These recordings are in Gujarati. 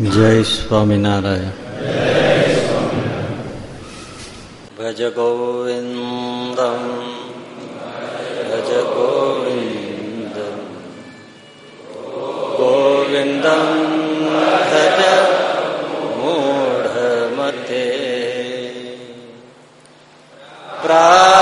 જય સ્વામિનારાયણ. ભજ ગોવિંદ ભજ ગોવિંદ ગોવિંદ ભજ મૂઢમતે. પ્રાપ્તે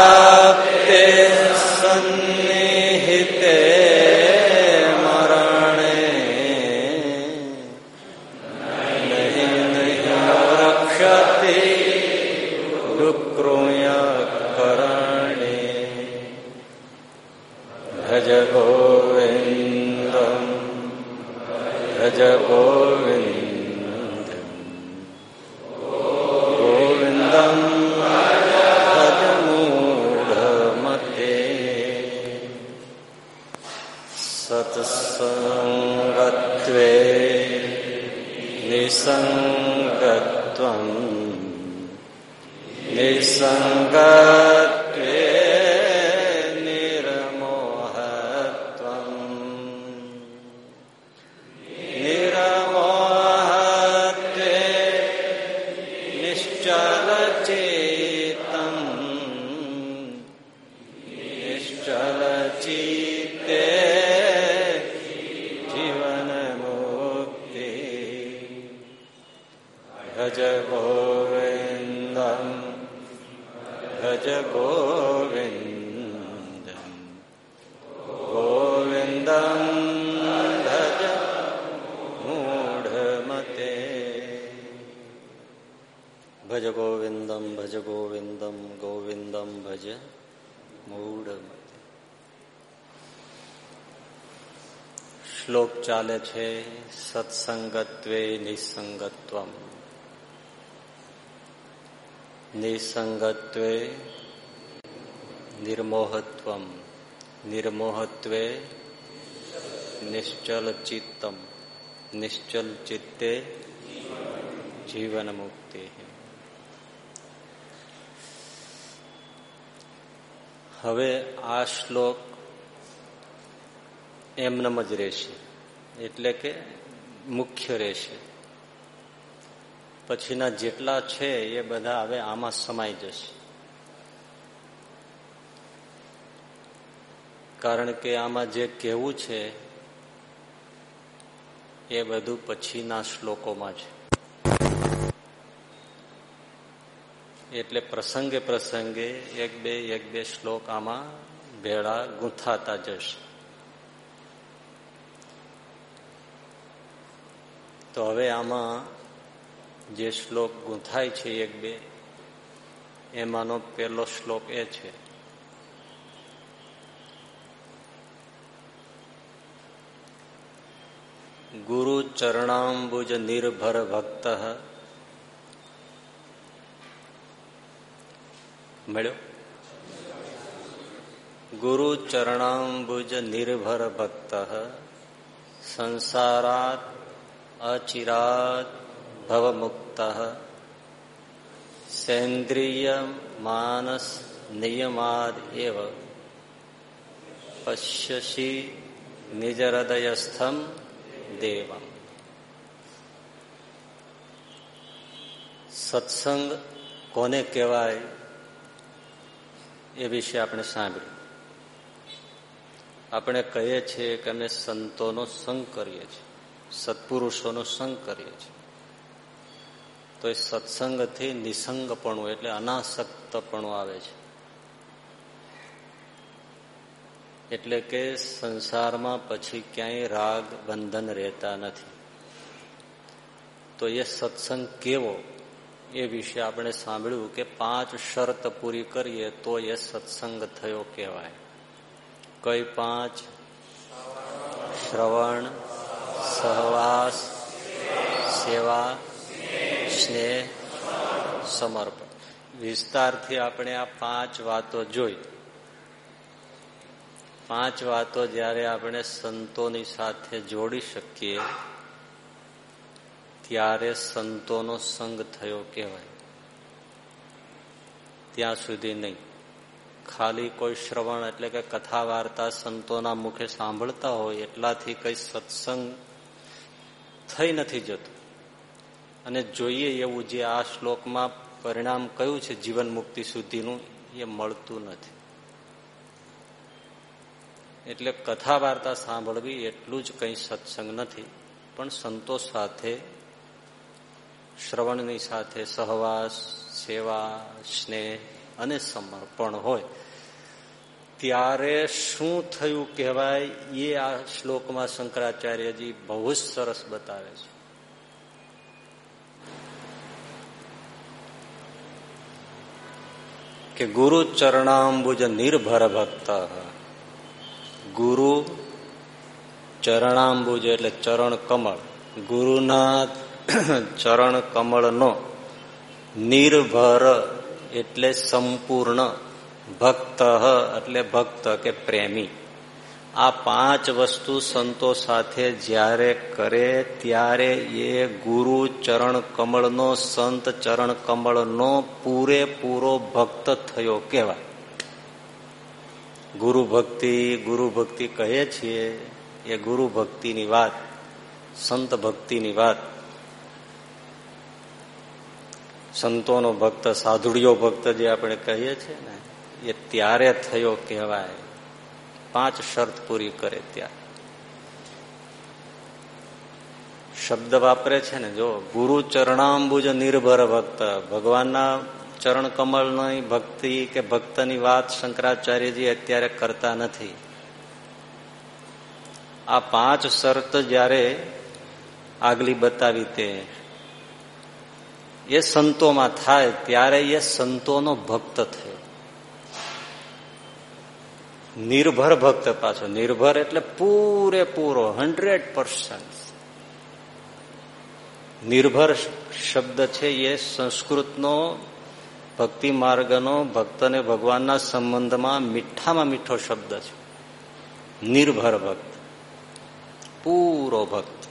છે સત્સંગત્વે નિસંગત્વમ. નિસંગત્વે નિર્મોહત્વમ. નિર્મોહત્વે નિશ્ચલ ચિત્તમ નિશ્ચલ ચિત્તે જીવન મુક્તિ હવે આ શ્લોક એમનેમ જ રહેશે. એટલે કે મુખ્ય રહેશે. પછીના જેટલા છે એ બધા હવે આમાં સમાઈ જશે. કારણ કે આમાં જે કહેવું છે, એ બધું પછીના શ્લોકોમાં છે. એટલે પ્રસંગે પ્રસંગે એક બે એક બે શ્લોક આમાં ભેળા ગૂંથાતા જશે. તો હવે આમાં જે શ્લોક ગૂંથાય છે એક બે, એમાંનો પેલો શ્લોક એ છે. ગુરુ ચરણાંબુજ નિર્ભર ભક્ત. મળ્યો? ગુરુ ચરણાંબુજ નિર્ભર ભક્ત. સંસારાત અચિરાત ભવમુક્ત સેન્દ્રિય માનસ નિયમાદ એવ પશ્યસી નિજ હૃદયસ્થમ દેવમ સત્સંગ કોને કહેવાય એ વિશે આપણે સાંભળ્યું આપણે કહીએ છીએ કે અમે સંતોનો સંગ કરીએ છીએ સત્પુરુષોનો સંગ કરીએ છીએ. તો એ સત્સંગથી નિસંગપણું એટલે અનાસક્તપણું આવે છે. એટલે કે સંસારમાં પછી ક્યાંય રાગ, બંધન રહેતા નથી. તો એ સત્સંગ કેવો? એ વિશે આપણે સાંભળ્યું કે પાંચ શરત પૂરી કરીએ તો એ સત્સંગ થયો કહેવાય. કઈ પાંચ? શ્રવણ. સહવાસ, સેવા, સ્નેહ, સમર્પણ. વિસ્તારથી આપણે આ પાંચ વાતો જોઈ. પાંચ વાતો જ્યારે આપણે સંતોની સાથે જોડી શકીએ, ત્યારે સંતોનો સંગ થયો કહેવાય. ત્યાં સુધી નહીં. ખાલી કોઈ શ્રવણ એટલે કે કથા વાર્તા સંતોના મુખે સાંભળતા હોય, એટલાથી કઈ સત્સંગ થઈ નથી જતું. અને જોઈએ એવું જે આ શ્લોકમાં પરિણામ કયું છે જીવન મુક્તિ સુધીનું, એ મળતું નથી. એટલે કથા વાર્તા સાંભળવી એટલું જ કંઈ સત્સંગ નથી, પણ સંતોષ સાથે, શ્રવણની સાથે સહવાસ, સેવા, સ્નેહ અને સમર્પણ હોય. ત્યારે શું થયું કહેવાય એ આ શ્લોકમાં શંકરાચાર્યજી બહુ જ સરસ બતાવે છે. કે ગુરુ ચરણાંબુજ નિર્ભર ભક્ત. ગુરુ ચરણાંબુજ એટલે ચરણ કમળ. ગુરુના ચરણ કમળનો નિર્ભર એટલે સંપૂર્ણ ભક્ત એટલે ભક્ત કે પ્રેમી. આ પાંચ વસ્તુ સંતો સાથે જ્યારે કરે ત્યારે એ ગુરુ ચરણ કમળનો સંત ચરણ કમળનો પૂરેપૂરો ભક્ત થયો કહેવાય. ગુરુ ભક્તિ ગુરુ ભક્તિ કહે છીએ, એ ગુરુ ભક્તિની વાત, સંત ભક્તિની વાત. સંતોનો ભક્ત સાધુડીઓ ભક્ત જે આપણે કહીએ છીએ ને એ ત્યારે થયો કહેવાય. પાંચ શરત પૂરી કરે ત્યાં. શબ્દ વાપરે છે ને, જો, ગુરુ ચરણાંબુજ નિર્ભર ભક્ત. ભગવાનના ચરણ કમળની ભક્તિ કે ભક્તની વાત શંકરાચાર્યજી અત્યારે કરતા નથી. આ પાંચ શરત જ્યારે આગલી બતાવી તે, એ સંતોમાં થાય, ત્યારે એ સંતોનો ભક્ત થયો. નિર્ભર ભક્ત પાછો. નિર્ભર એટલે પૂરેપૂરો હંડ્રેડ પર્સન્ટ નિર્ભર શબ્દ છે એ સંસ્કૃતનો, ભક્તિ માર્ગનો ભક્ત અને ભગવાનના સંબંધમાં મીઠામાં મીઠો શબ્દ છે. નિર્ભર ભક્ત. પૂરો ભક્ત.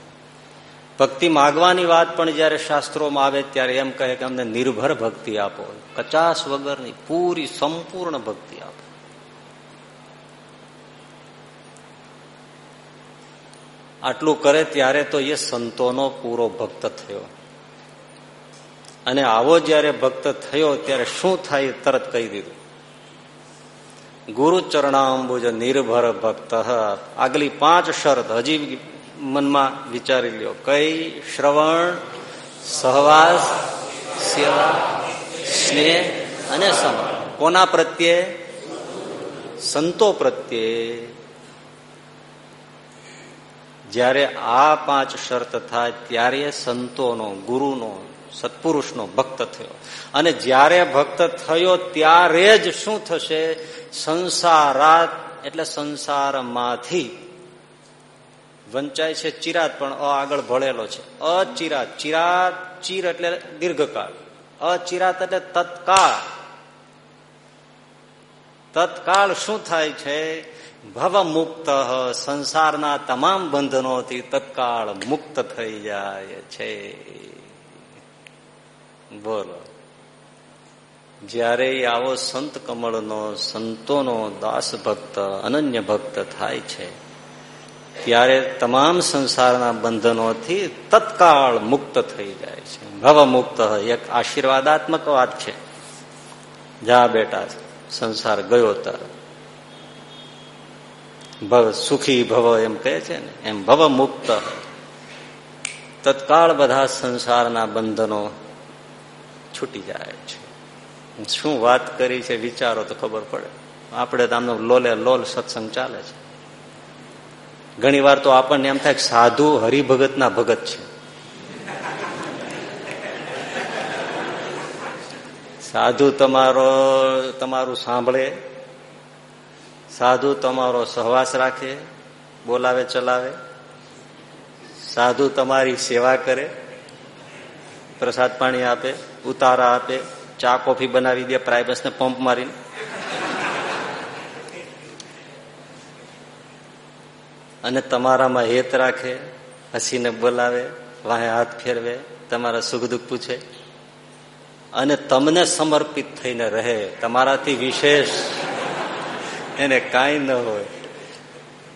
ભક્તિ માગવાની વાત પણ જયારે શાસ્ત્રોમાં આવે ત્યારે એમ કહે કે અમને નિર્ભર ભક્તિ આપો. કચાસ વગરની પૂરી સંપૂર્ણ ભક્તિ આપો. આટલું કરે ત્યારે તો એ સંતોનો પૂરો ભક્ત થયો. અને આવો જયારે ભક્ત થયો ત્યારે શું થાય તરત કહી દીધું. ગુરુ ચરણાંબુજ નિર્ભર ભક્ત આગલી પાંચ શરત હજી મનમાં વિચારી લ્યો. કઈ શ્રવણ, સહવાસ, સેવા, સ્નેહ અને સમ કોના પ્રત્યે? સંતો પ્રત્યે. જ્યારે આ પાંચ શરત થાય ત્યારે સંતોનો, ગુરુનો, સત્પુરુષનો ભક્ત થયો. અને જ્યારે ભક્ત થયો ત્યારે જ શું થશે? સંસારાત, એટલે સંસારમાંથી. વંચાય છે ચિરાત, પણ અ આગળ ભળેલો છે. અચિરાત. ચિરાત, ચીર એટલે દીર્ઘકાળ. અચિરાત એટલે તત્કાળ. તત્કાળ શું થાય છે? ભવ મુક્ત સંસારના તમામ બંધનોથી તત્કાળ મુક્ત થઈ જાય છે. બોલો. જ્યારે આવો સંત કમળનો, સંતોનો દાસ ભક્ત, અનન્ય ભક્ત થાય છે, ત્યારે તમામ સંસારના બંધનોથી તત્કાળ મુક્ત થઈ જાય છે. ભવ મુક્ત એક આશીર્વાદાત્મક વાત છે. જા બેટા, સંસાર ગયો તાર. ભવ સુખી ભવ એમ કહે છે ને, એમ ભવ મુક્ત. તત્કાળ બધા સંસારના બંધનો છૂટી જાય છે. શું વાત કરી છે વિચારો તો ખબર પડે. આપણે તો આમનો લોલે લોલ સત્સંગ ચાલે છે. ઘણી વાર તો આપણને એમ થાય કે સાધુ હરિભગતના ભગત છે. સાધુ તમારો, તમારું સાંભળે સાધુ તમારો સહવાસ રાખે, બોલાવે, ચલાવે. સાધુ તમારી સેવા કરે, પ્રસાદ પાણી આપે, ઉતારા આપે, ચા, કોફી બનાવી દે પ્રાઇબસને પંપ મારીને. અને તમારામાં હેત રાખે, હસીને બોલાવે, વાહે હાથ ફેરવે, તમારા સુખ દુઃખ પૂછે. અને તમને સમર્પિત થઈને રહે, તમારાથી વિશેષ એને કાંઈ ન હોય.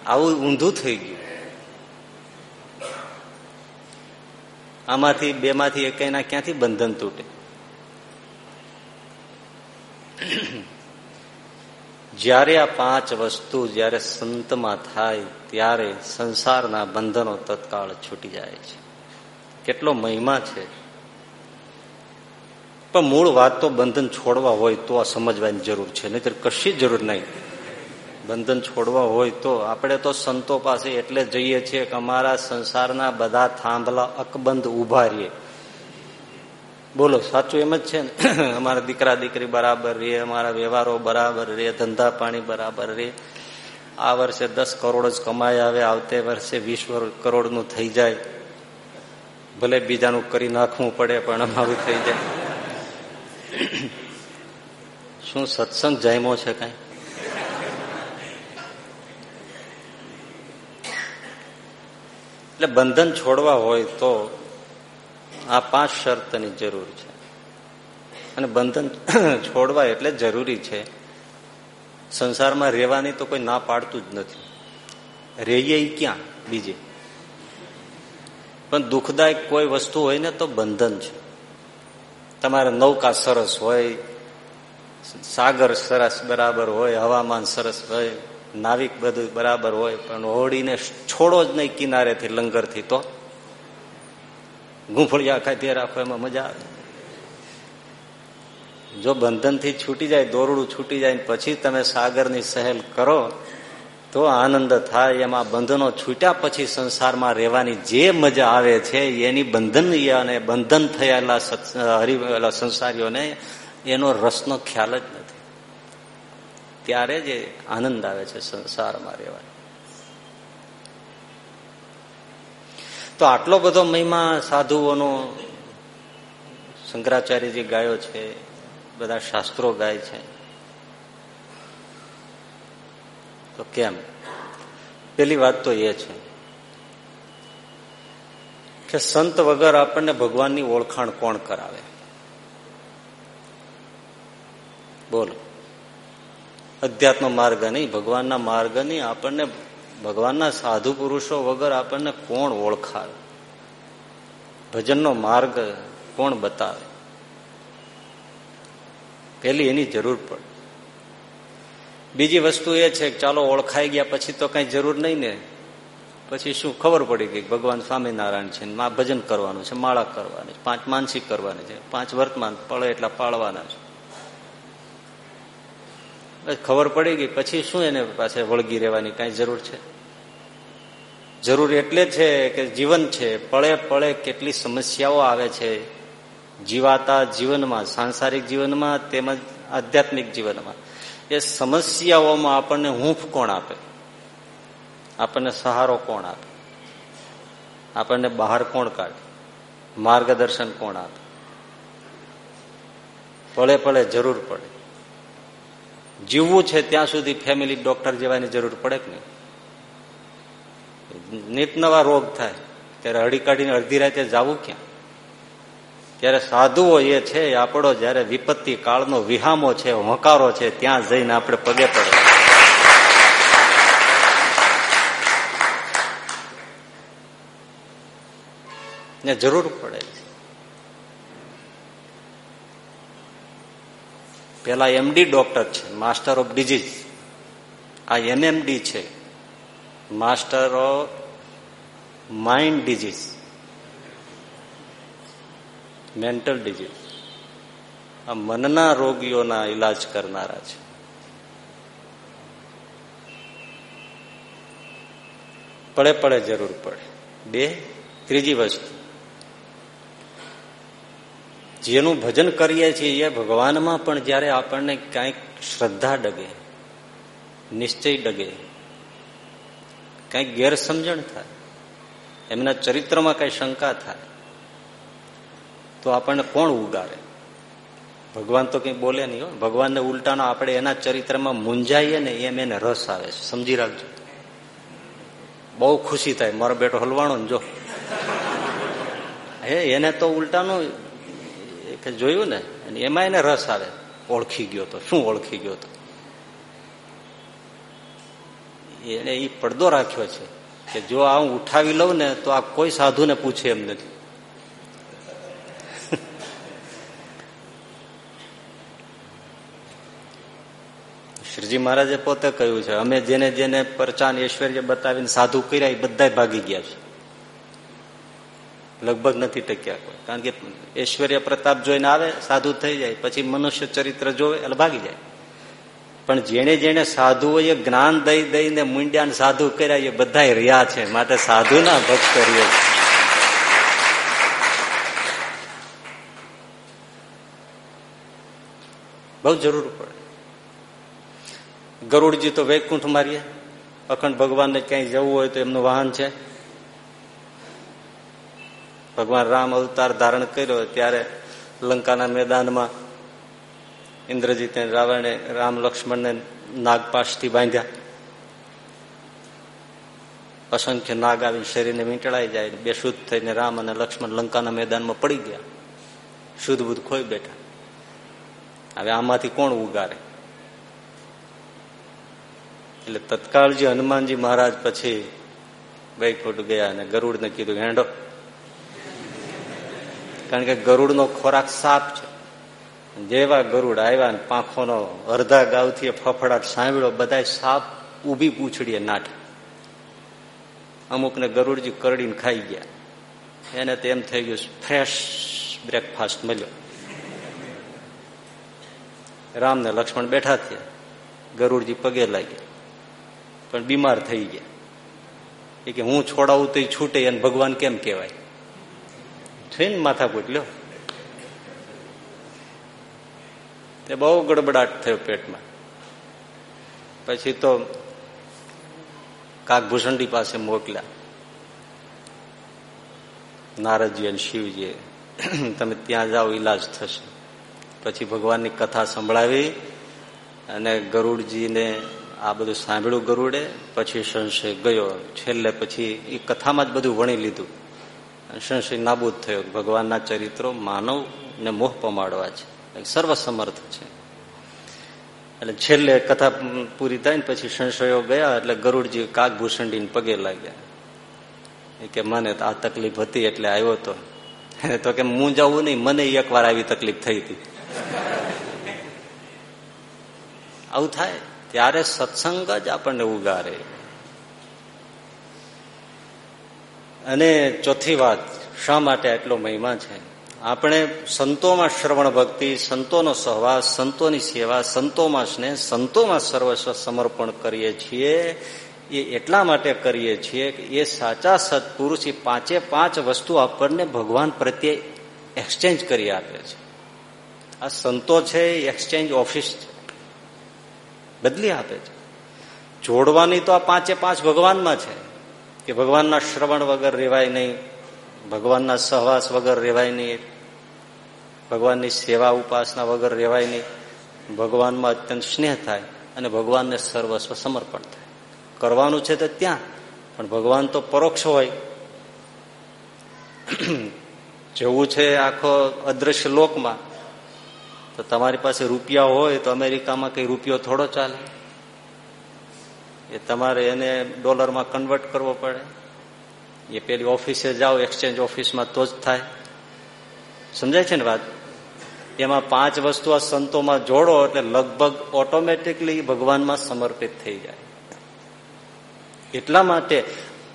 આવું ઊંધું થઈ ગયું. આમાંથી બે માંથી એકના ક્યાંથી બંધન તૂટે? જ્યારે આ પાંચ વસ્તુ જ્યારે સંતમાં થાય, ત્યારે સંસારના બંધનો તત્કાળ છૂટી જાય છે. કેટલો મહિમા છે. પણ મૂળ વાત તો બંધન છોડવા હોય તો આ સમજવાની જરૂર છે, નહીતર કશી જરૂર નહીં. બંધન છોડવા હોય તો આપણે તો સંતો પાસે એટલે જઈએ છીએ કે અમારા સંસારના બધા થાંભલા અકબંધ ઊભા રહીએ. બોલો, સાચું એમ જ છે ને? અમારા દીકરા દીકરી બરાબર રે, અમારા વ્યવહારો બરાબર રે, ધંધા પાણી બરાબર રે. આ વર્ષે દસ કરોડ જ કમાઈ આવે, આવતે વર્ષે વીસ કરોડનું થઈ જાય. ભલે બીજાનું કરી નાખવું પડે, પણ અમારું થઈ જાય. શું સત્સંગ જાયમો છે કઈ? એટલે બંધન છોડવા હોય તો આ પાંચ શરતની જરૂર છે. અને બંધન છોડવા એટલે જરૂરી છે. સંસારમાં રહેવાની તો કોઈ ના પાડતું જ નથી. રહીએ ક્યાં? બીજે. પણ દુઃખદાયક કોઈ વસ્તુ હોય ને તો બંધન છે. તમારે નૌકા સરસ હોય, સાગર સરસ બરાબર હોય, હવામાન સરસ હોય નાવિક બધું બરાબર હોય, પણ હોડીને છોડો જ નહીં કિનારેથી, લંગરથી તો. ગુંફળિયા ખાતી રાખો, એમાં મજા આવે. જો બંધનથી છૂટી જાય, દોરડું છૂટી જાય પછી તમે સાગરની સહેલ કરો, તો આનંદ થાય. એમાં બંધનો છૂટ્યા પછી સંસારમાં રહેવાની જે મજા આવે છે, એની બંધન અને બંધન થયેલા સંસારીઓને એનો રસનો ખ્યાલ જ નથી ત્યારે જ આનંદ આવે છે સંસારમાં રહેવાય તો આટલો બધો મહિમા સાધુઓનો શંકરાચાર્યજી ગાયો છે, બધા શાસ્ત્રો ગાય છે. તો કેમ? પેલી વાત તો એ છે કે સંત વગર આપણને ભગવાનની ઓળખાણ કોણ કરાવે? બોલો. અધ્યાત્મ માર્ગ નહીં, ભગવાનના માર્ગ નહીં. આપણને ભગવાનના સાધુ પુરુષો વગર આપણને કોણ ઓળખાવે? ભજનનો માર્ગ કોણ બતાવે? પેલી એની જરૂર પડે. બીજી વસ્તુ એ છે કે ચાલો ઓળખાઈ ગયા પછી તો કઈ જરૂર નહીં ને. પછી શું ખબર પડી ગઈ ભગવાન સ્વામિનારાયણ છે ભજન કરવાનું છે, માળા કરવાની પાંચ માનસિક કરવાની છે, પાંચ વર્તમાન પડે એટલા પાળવાના છે. ખબર પડી ગઈ, પછી શું એને પાસે વળગી રહેવાની કઈ જરૂર છે? જરૂર એટલે છે કે જીવન છે, પળે પળે કેટલી સમસ્યાઓ આવે છે. જીવાતા જીવનમાં, સાંસારિક જીવનમાં, તેમજ આધ્યાત્મિક જીવનમાં. એ સમસ્યાઓમાં આપણને હૂંફ કોણ આપે? આપણને સહારો કોણ આપે? આપણને બહાર કોણ કાઢે? માર્ગદર્શન કોણ આપે? પળે પળે જરૂર પડે. જીવવું છે ત્યાં સુધી ફેમિલી ડોક્ટર જેવાની જરૂર પડે કે નહીં? નીત નવા રોગ થાય, ત્યારે હળી કાઢીને અડધી રાતે જવું ક્યાં? ત્યારે સાધુઓ એ છે આપણો જયારે વિપત્તિ કાળનો વિહામો છે, હોંકારો છે, ત્યાં જઈને આપણે પગે પડે. ને જરૂર પડે છે. પેલા એમડી ડોક્ટર છે માસ્ટર ઓફ ડિઝીઝ આ એનએમડી છે master of mind disease mental disease આ મનના રોગીઓના ઈલાજ કરનારા છે. પડે પડે જરૂર પડે. બે, ત્રીજી વસ્તુ. જેનું ભજન કરીએ છીએ એ ભગવાનમાં પણ જયારે આપણને કાંઈક શ્રદ્ધા ડગે, નિશ્ચય ડગે, કાંઈક ગેરસમજણ થાય, એમના ચરિત્રમાં કઈ શંકા થાય, તો આપણને કોણ ઉગારે ભગવાન તો કઈ બોલે નહીં હો. ભગવાનને ઉલટાનો આપણે એના ચરિત્રમાં મુંજાઈએ ને એમ એને રસ આવે છે. સમજી રાખજો. બહુ ખુશી થાય. મારો બેટો હલવાણો ને જો. હે, એને તો ઉલટાનું કે જોયું ને, અને એમાં એને રસ આવે. ઓળખી ગયો તો. શું ઓળખી ગયો તો? એને એ પડદો રાખ્યો છે કે જો આ હું ઉઠાવી લઉં ને, તો આ કોઈ સાધુને પૂછે એમ નથી. શ્રીજી મહારાજે પોતે કહ્યું છે, અમે જેને જેને પરચાન ઐશ્વર્ય બતાવીને સાધુ કર્યા, એ બધા ભાગી ગયા છે. લગભગ નથી ટક્યા કોઈ. કારણ કે ઐશ્વર્ય પ્રતાપ જોઈને આવે, સાધુ થઈ જાય, પછી મનુષ્ય ચરિત્ર જોવે, એટલે ભાગી જાય. પણ જેને જેને સાધુઓએ જ્ઞાન દઈ દઈને મુંડ્યા સાધુ કર્યા, એ બધા રહ્યા છે. માટે સાધુના ભક્ત કરીએ બહુ જરૂર પડે. ગરુડજી તો વૈકુંઠ મારીએ અખંડ ભગવાનને ક્યાંય જવું હોય તો એમનું વાહન છે. ભગવાન રામ અવતાર ધારણ કર્યો ત્યારે લંકાના મેદાનમાં ઇન્દ્રજીત રાવણે રામ લક્ષ્મણને નાગપાશથી બાંધ્યા. અસંખ્ય નાગ આવી શરીરને વીંટળાઈ જાય બે શુદ્ધ થઈને રામ અને લક્ષ્મણ લંકાના મેદાનમાં પડી ગયા. શુદ્ધ બુદ્ધ ખોઈ બેઠા. હવે આમાંથી કોણ ઉગારે? એટલે તત્કાળ જે હનુમાનજી મહારાજ પછી વૈકુંઠ ગયા અને ગરુડને કીધું, હેંડો. કારણ કે ગરુડનો ખોરાક સાપ છે. જેવા ગરુડ આવ્યા ને પાંખોનો અડધા ગાવથી ફફડાટ સાંભળ્યો બધા સાપ ઊભી પૂછડીએ નાઠ અમુકને ગરુડજી કરડીને ખાઈ ગયા. એને તો એમ થઈ ગયું ફ્રેશ બ્રેકફાસ્ટ મળ્યો. રામ ને લક્ષ્મણ બેઠા થયા. ગરુડજી પગે લાગ્યા. પણ બીમાર થઈ ગયા. એ કે, હું છોડાવું તો છૂટે અને ભગવાન કેમ કહેવાય? છે માથાકૂટ માથા લ્યો. તે બહુ ગડબડાટ થયો પેટમાં. પછી તો કાકભૂષણજી પાસે મોકલ્યા. નારદજી અને શિવજી તમે ત્યાં જાઓ, ઈલાજ થશે. પછી ભગવાનની કથા સંભળાવી અને ગરુડજીને આ બધું સાંભળ્યું ગરુડે, પછી સંશય ગયો. છેલ્લે પછી એ કથામાં જ બધું વણી લીધું. સંશય નાબૂદ થયો ભગવાનના ચરિત્રો માનવ ને મોહ પમાડવા છે. સર્વસમર્થ છે. એટલે છેલ્લે કથા પૂરી થાય ને પછી સંશયો ગયા એટલે ગરુડજી કાગભૂષણજી પગે લાગ્યા. કે, મને આ તકલીફ હતી એટલે આવ્યો તો. તો કે, હું જવું નહીં, મને એકવાર આવી તકલીફ થઈ હતી. આવું થાય. ત્યારે સત્સંગ જ આપણને ઉગારે. અને ચોથી વાત, શા માટે આટલો મહિમા છે? આપણે સંતોમાં શ્રવણ ભક્તિ, સંતોનો સહવાસ, સંતોની સેવા, સંતોમાં સ્નેહ, સંતોમાં સર્વસ્વ સમર્પણ કરીએ છીએ. એ એટલા માટે કરીએ છીએ કે એ સાચા સત્પુરુષ એ પાંચે પાંચ વસ્તુ આપણને ભગવાન પ્રત્યે એક્સચેન્જ કરી આપે છે. આ સંતો છે, એ એક્સચેન્જ ઓફિસ છે. બદલી આપે છે. જોડવાની તો આ પાંચે પાંચ ભગવાનમાં છે. કે ભગવાનના શ્રવણ વગર રેવાય નહીં, ભગવાનના સહવાસ વગર રેવાય નહીં, ભગવાનની સેવા ઉપાસના વગર રેવાય નહીં. ભગવાનમાં અત્યંત સ્નેહ થાય અને ભગવાનને સર્વસ્વ સમર્પણ થાય. કરવાનું છે તો ત્યાં, પણ ભગવાન તો પરોક્ષ હોય. જવું છે આખો અદ્રશ્ય લોકમાં, તો તમારી પાસે રૂપિયા હોય તો અમેરિકામાં કઈ રૂપિયો થોડો ચાલે. એ તમારે એને ડોલરમાં કન્વર્ટ કરવો પડે. એ પેલી ઓફિસે જાઓ એક્સચેન્જ ઓફિસમાં તો જ થાય. સમજાય છે ને વાત? એમાં પાંચ વસ્તુ આ સંતોમાં જોડો એટલે લગભગ ઓટોમેટિકલી ભગવાનમાં સમર્પિત થઈ જાય. એટલા માટે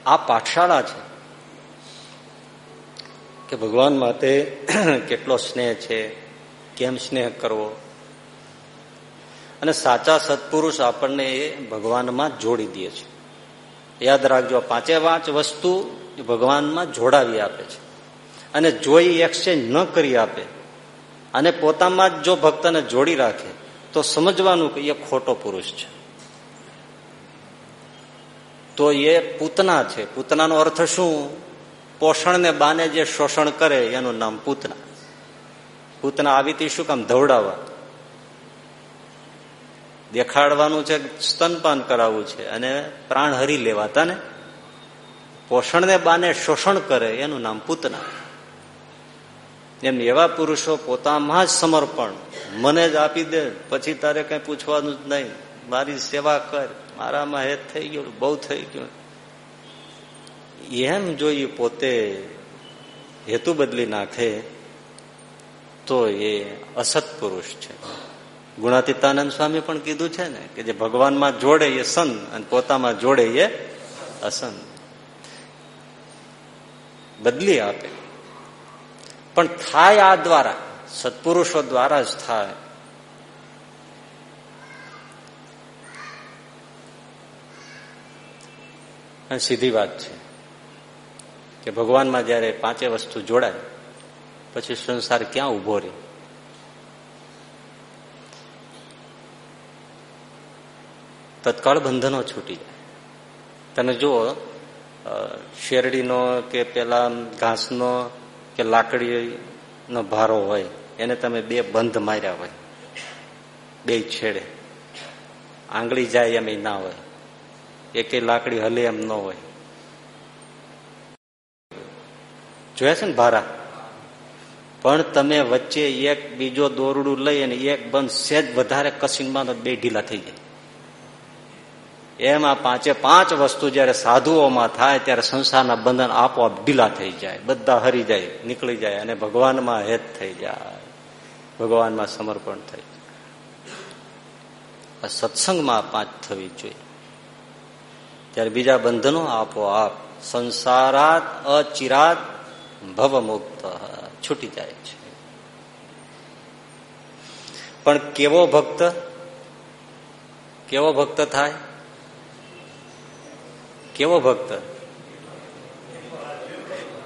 આ પાઠશાળા છે કે ભગવાન માટે કેટલો સ્નેહ છે, કેમ સ્નેહ કરવો? અને સાચા સત્પુરુષ આપણને એ ભગવાનમાં જોડી દે છે. યાદ રાખજો પાંચે પાંચ વસ્તુ ભગવાનમાં જોડાવી આપે છે. અને જો એ એક્સચેન્જ ન કરી આપે. અને પોતામાં જ જો ભક્તને જોડી રાખે, તો સમજવાનું કે એ ખોટો પુરુષ છે. તો એ પૂતના છે. પૂતનાનો અર્થ શું? પોષણને બાને જે શોષણ કરે, એનું નામ પૂતના. પૂતના આવી શું કામ ધવડાવવા? દેખાડવાનું છે, સ્તનપાન કરાવવું છે, અને પ્રાણ હરી લેવાતા ને પોષણને બાને શોષણ કરે, એનું નામ પૂતના. એમ એવા પુરુષો પોતામાં જ સમર્પણ. મને જ આપી દે, પછી તારે કઈ પૂછવાનું જ નહીં. મારી સેવા કર. મારામાં હેત થઈ ગયું, બહુ થઈ ગયું. એમ જોઈએ પોતે હેતુ બદલી નાખે, તો એ અસત પુરુષ છે. ગુણાતીતાનંદ સ્વામી પણ કીધું છે ને કે જે ભગવાનમાં જોડે એ સન અને પોતામાં જોડે એ અસન. બદલી આપે. પણ થાય આ દ્વારા, સત્પુરુષો દ્વારા જ થાય. સીધી વાત છે કે ભગવાનમાં જયારે પાંચે વસ્તુ જોડાય, પછી સંસાર ક્યાં ઊભો રહે? તત્કાળ બંધનો છૂટી જાય. તમે જુઓ શેરડીનો કે પેલા ઘાસનો કે લાકડીનો ભારો હોય, એને તમે બે બંધ માર્યા હોય. બે છેડે. આંગળી જાય એમ ના હોય. એકે લાકડી હલે એમ ન હોય. જોયા છે ને ભારા? પણ તમે વચ્ચે એક બીજો દોરડું લઈ અને એક બંધ સેજ વધારે કસીનમાં બે ઢીલા થઈ જાય. એમાં પાંચે પાંચ વસ્તુ જયારે સાધુઓમાં થાય, ત્યારે સંસારના બંધન આપોઆપ ઢીલા થઈ જાય. બધા હરી જાય, નીકળી જાય અને ભગવાનમાં હેત થઈ જાય. ભગવાનમાં સમર્પણ થઈ જાય. સત્સંગમાં પાંચ થવી જોઈએ. ત્યારે બીજા બંધનો આપોઆપ સંસારાત અચિરાત ભવમુક્ત છૂટી જાય છે. પણ કેવો ભક્ત કેવો ભક્ત થાય? કેવો ભક્ત?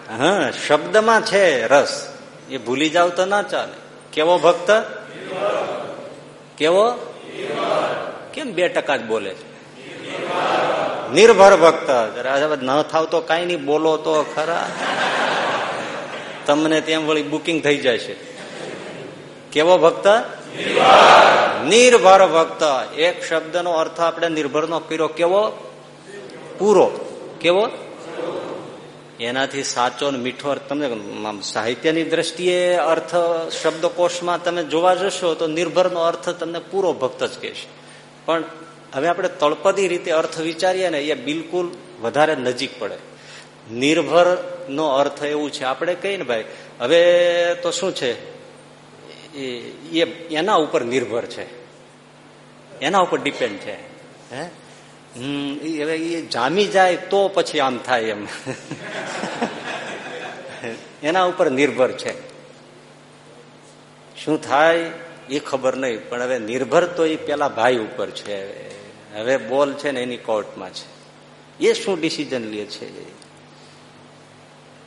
હા, શબ્દમાં છે રસ. એ ભૂલી જાવ તો ના ચાલે. કેવો ભક્ત? કેવો? કેમ બે ટકા જ બોલે છે? નિર્ભર ભક્ત. ન થાવ તો કઈ નહીં, બોલો તો ખરા. તમને તેમ વળી બુકિંગ થઈ છે કેવો ભક્ત? નિર્ભર. ભક્ત. એક શબ્દનો અર્થ આપણે નિર્ભર નો કર્યો. કેવો? પૂરો. કેવો? એનાથી સાચો ને મીઠો અર્થ તમને સાહિત્યની દ્રષ્ટિએ અર્થ શબ્દકોશમાં તમે જોવા જશો તો નિર્ભરનો અર્થ તમને પૂરો ભક્ત જ કહેશે. પણ હવે આપણે તળપદી રીતે અર્થ વિચારીએ ને એ બિલકુલ વધારે નજીક પડે. નિર્ભર નો અર્થ એવું છે. આપણે કહીએ ને ભાઈ, હવે તો શું છે? એ એના ઉપર નિર્ભર છે. એના ઉપર ડિપેન્ડ છે. હે? હવે એ જામી જાય તો પછી આમ થાય એમ. એના ઉપર નિર્ભર છે. શું થાય એ ખબર નહીં, પણ હવે નિર્ભર તો એ પેલા ભાઈ ઉપર છે. હવે બોલ છે ને એની કોર્ટમાં છે. એ શું ડિસિઝન લે છે?